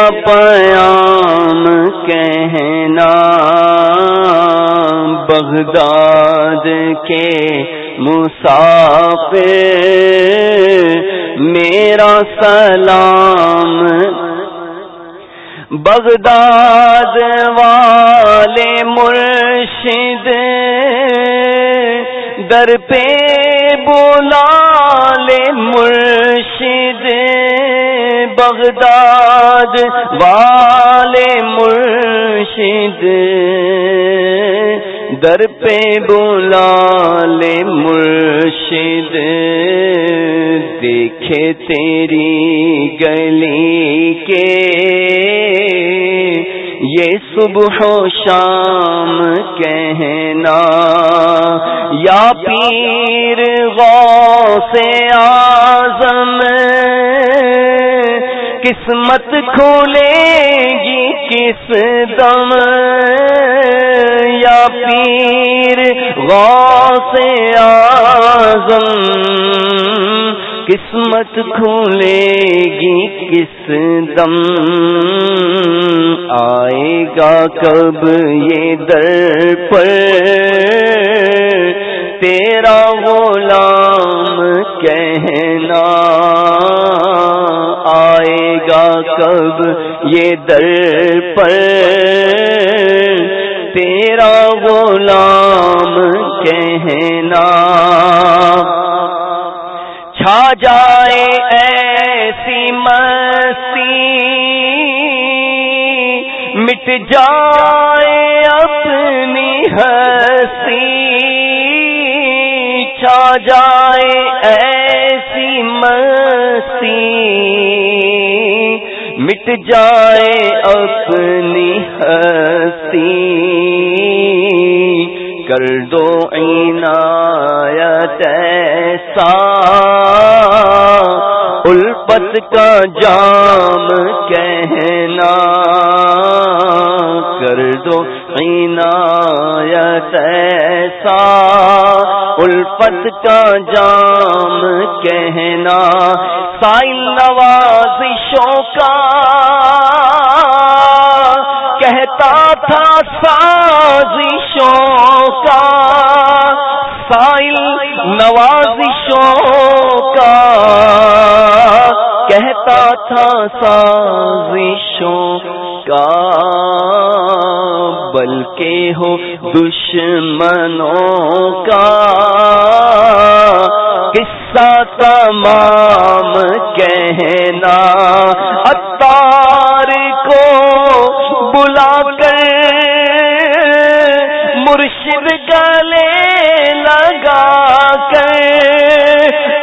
بغداد کے مساپ میرا سلام بغداد والے مرشد در پہ بولا لے مرشد بغداد والے مرشد در پہ بولا لے مرشد دیکھے تیری گلی کے یہ صبح و شام کہنا یا پیر غو سے آ قسمت کھولے گی کس دم یا پیر آزم قسمت کھولے گی کس دم آئے گا کب یہ در پر تیرا غلام کہیں کب یہ در پر تیرا غلام کہنا چھا جائے ایسی مستی مٹ جائے اپنی ہستی چھا جائے ایسی مستی مٹ جائے اپنی ح کر دو عنایت ایسا ال کا جام کہنا کر دو عنایت ایسا ال کا جام کہنا سائی نوازشوں کا سازشوں کا سائل نوازشوں کا کہتا تھا سازشوں کا بلکہ ہو دشمنوں کا قصہ تمام کہنا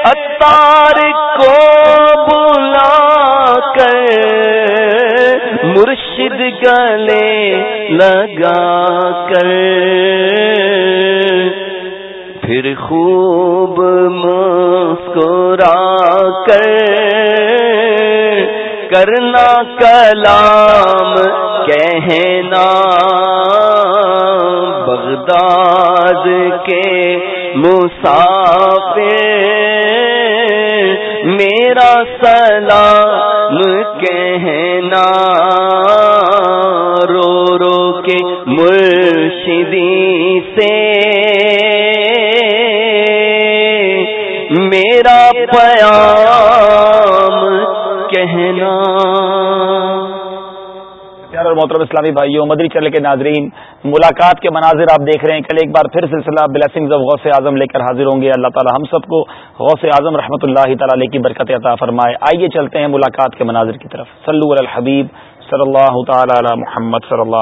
اتار کو بلا کر مرشد گلے لگا کر پھر خوب مسکرا کر کرنا کلام کہنا بغداد کے مسافر میرا سلام کہنا رو رو کے مرشدی سے میرا پیام محترم اسلامی بھائیوں مدری چلے کے ناظرین ملاقات کے مناظر آپ دیکھ رہے ہیں کل ایک بار پھر سلسلہ بلسنگ غوث اعظم لے کر حاضر ہوں گے اللہ تعالی ہم سب کو غوث اعظم رحمۃ اللہ تعالیٰ کی برکت عطا فرمائے آئیے چلتے ہیں ملاقات کے مناظر کی طرف سلو الحبیب صلی اللہ تعالی محمد صلی اللہ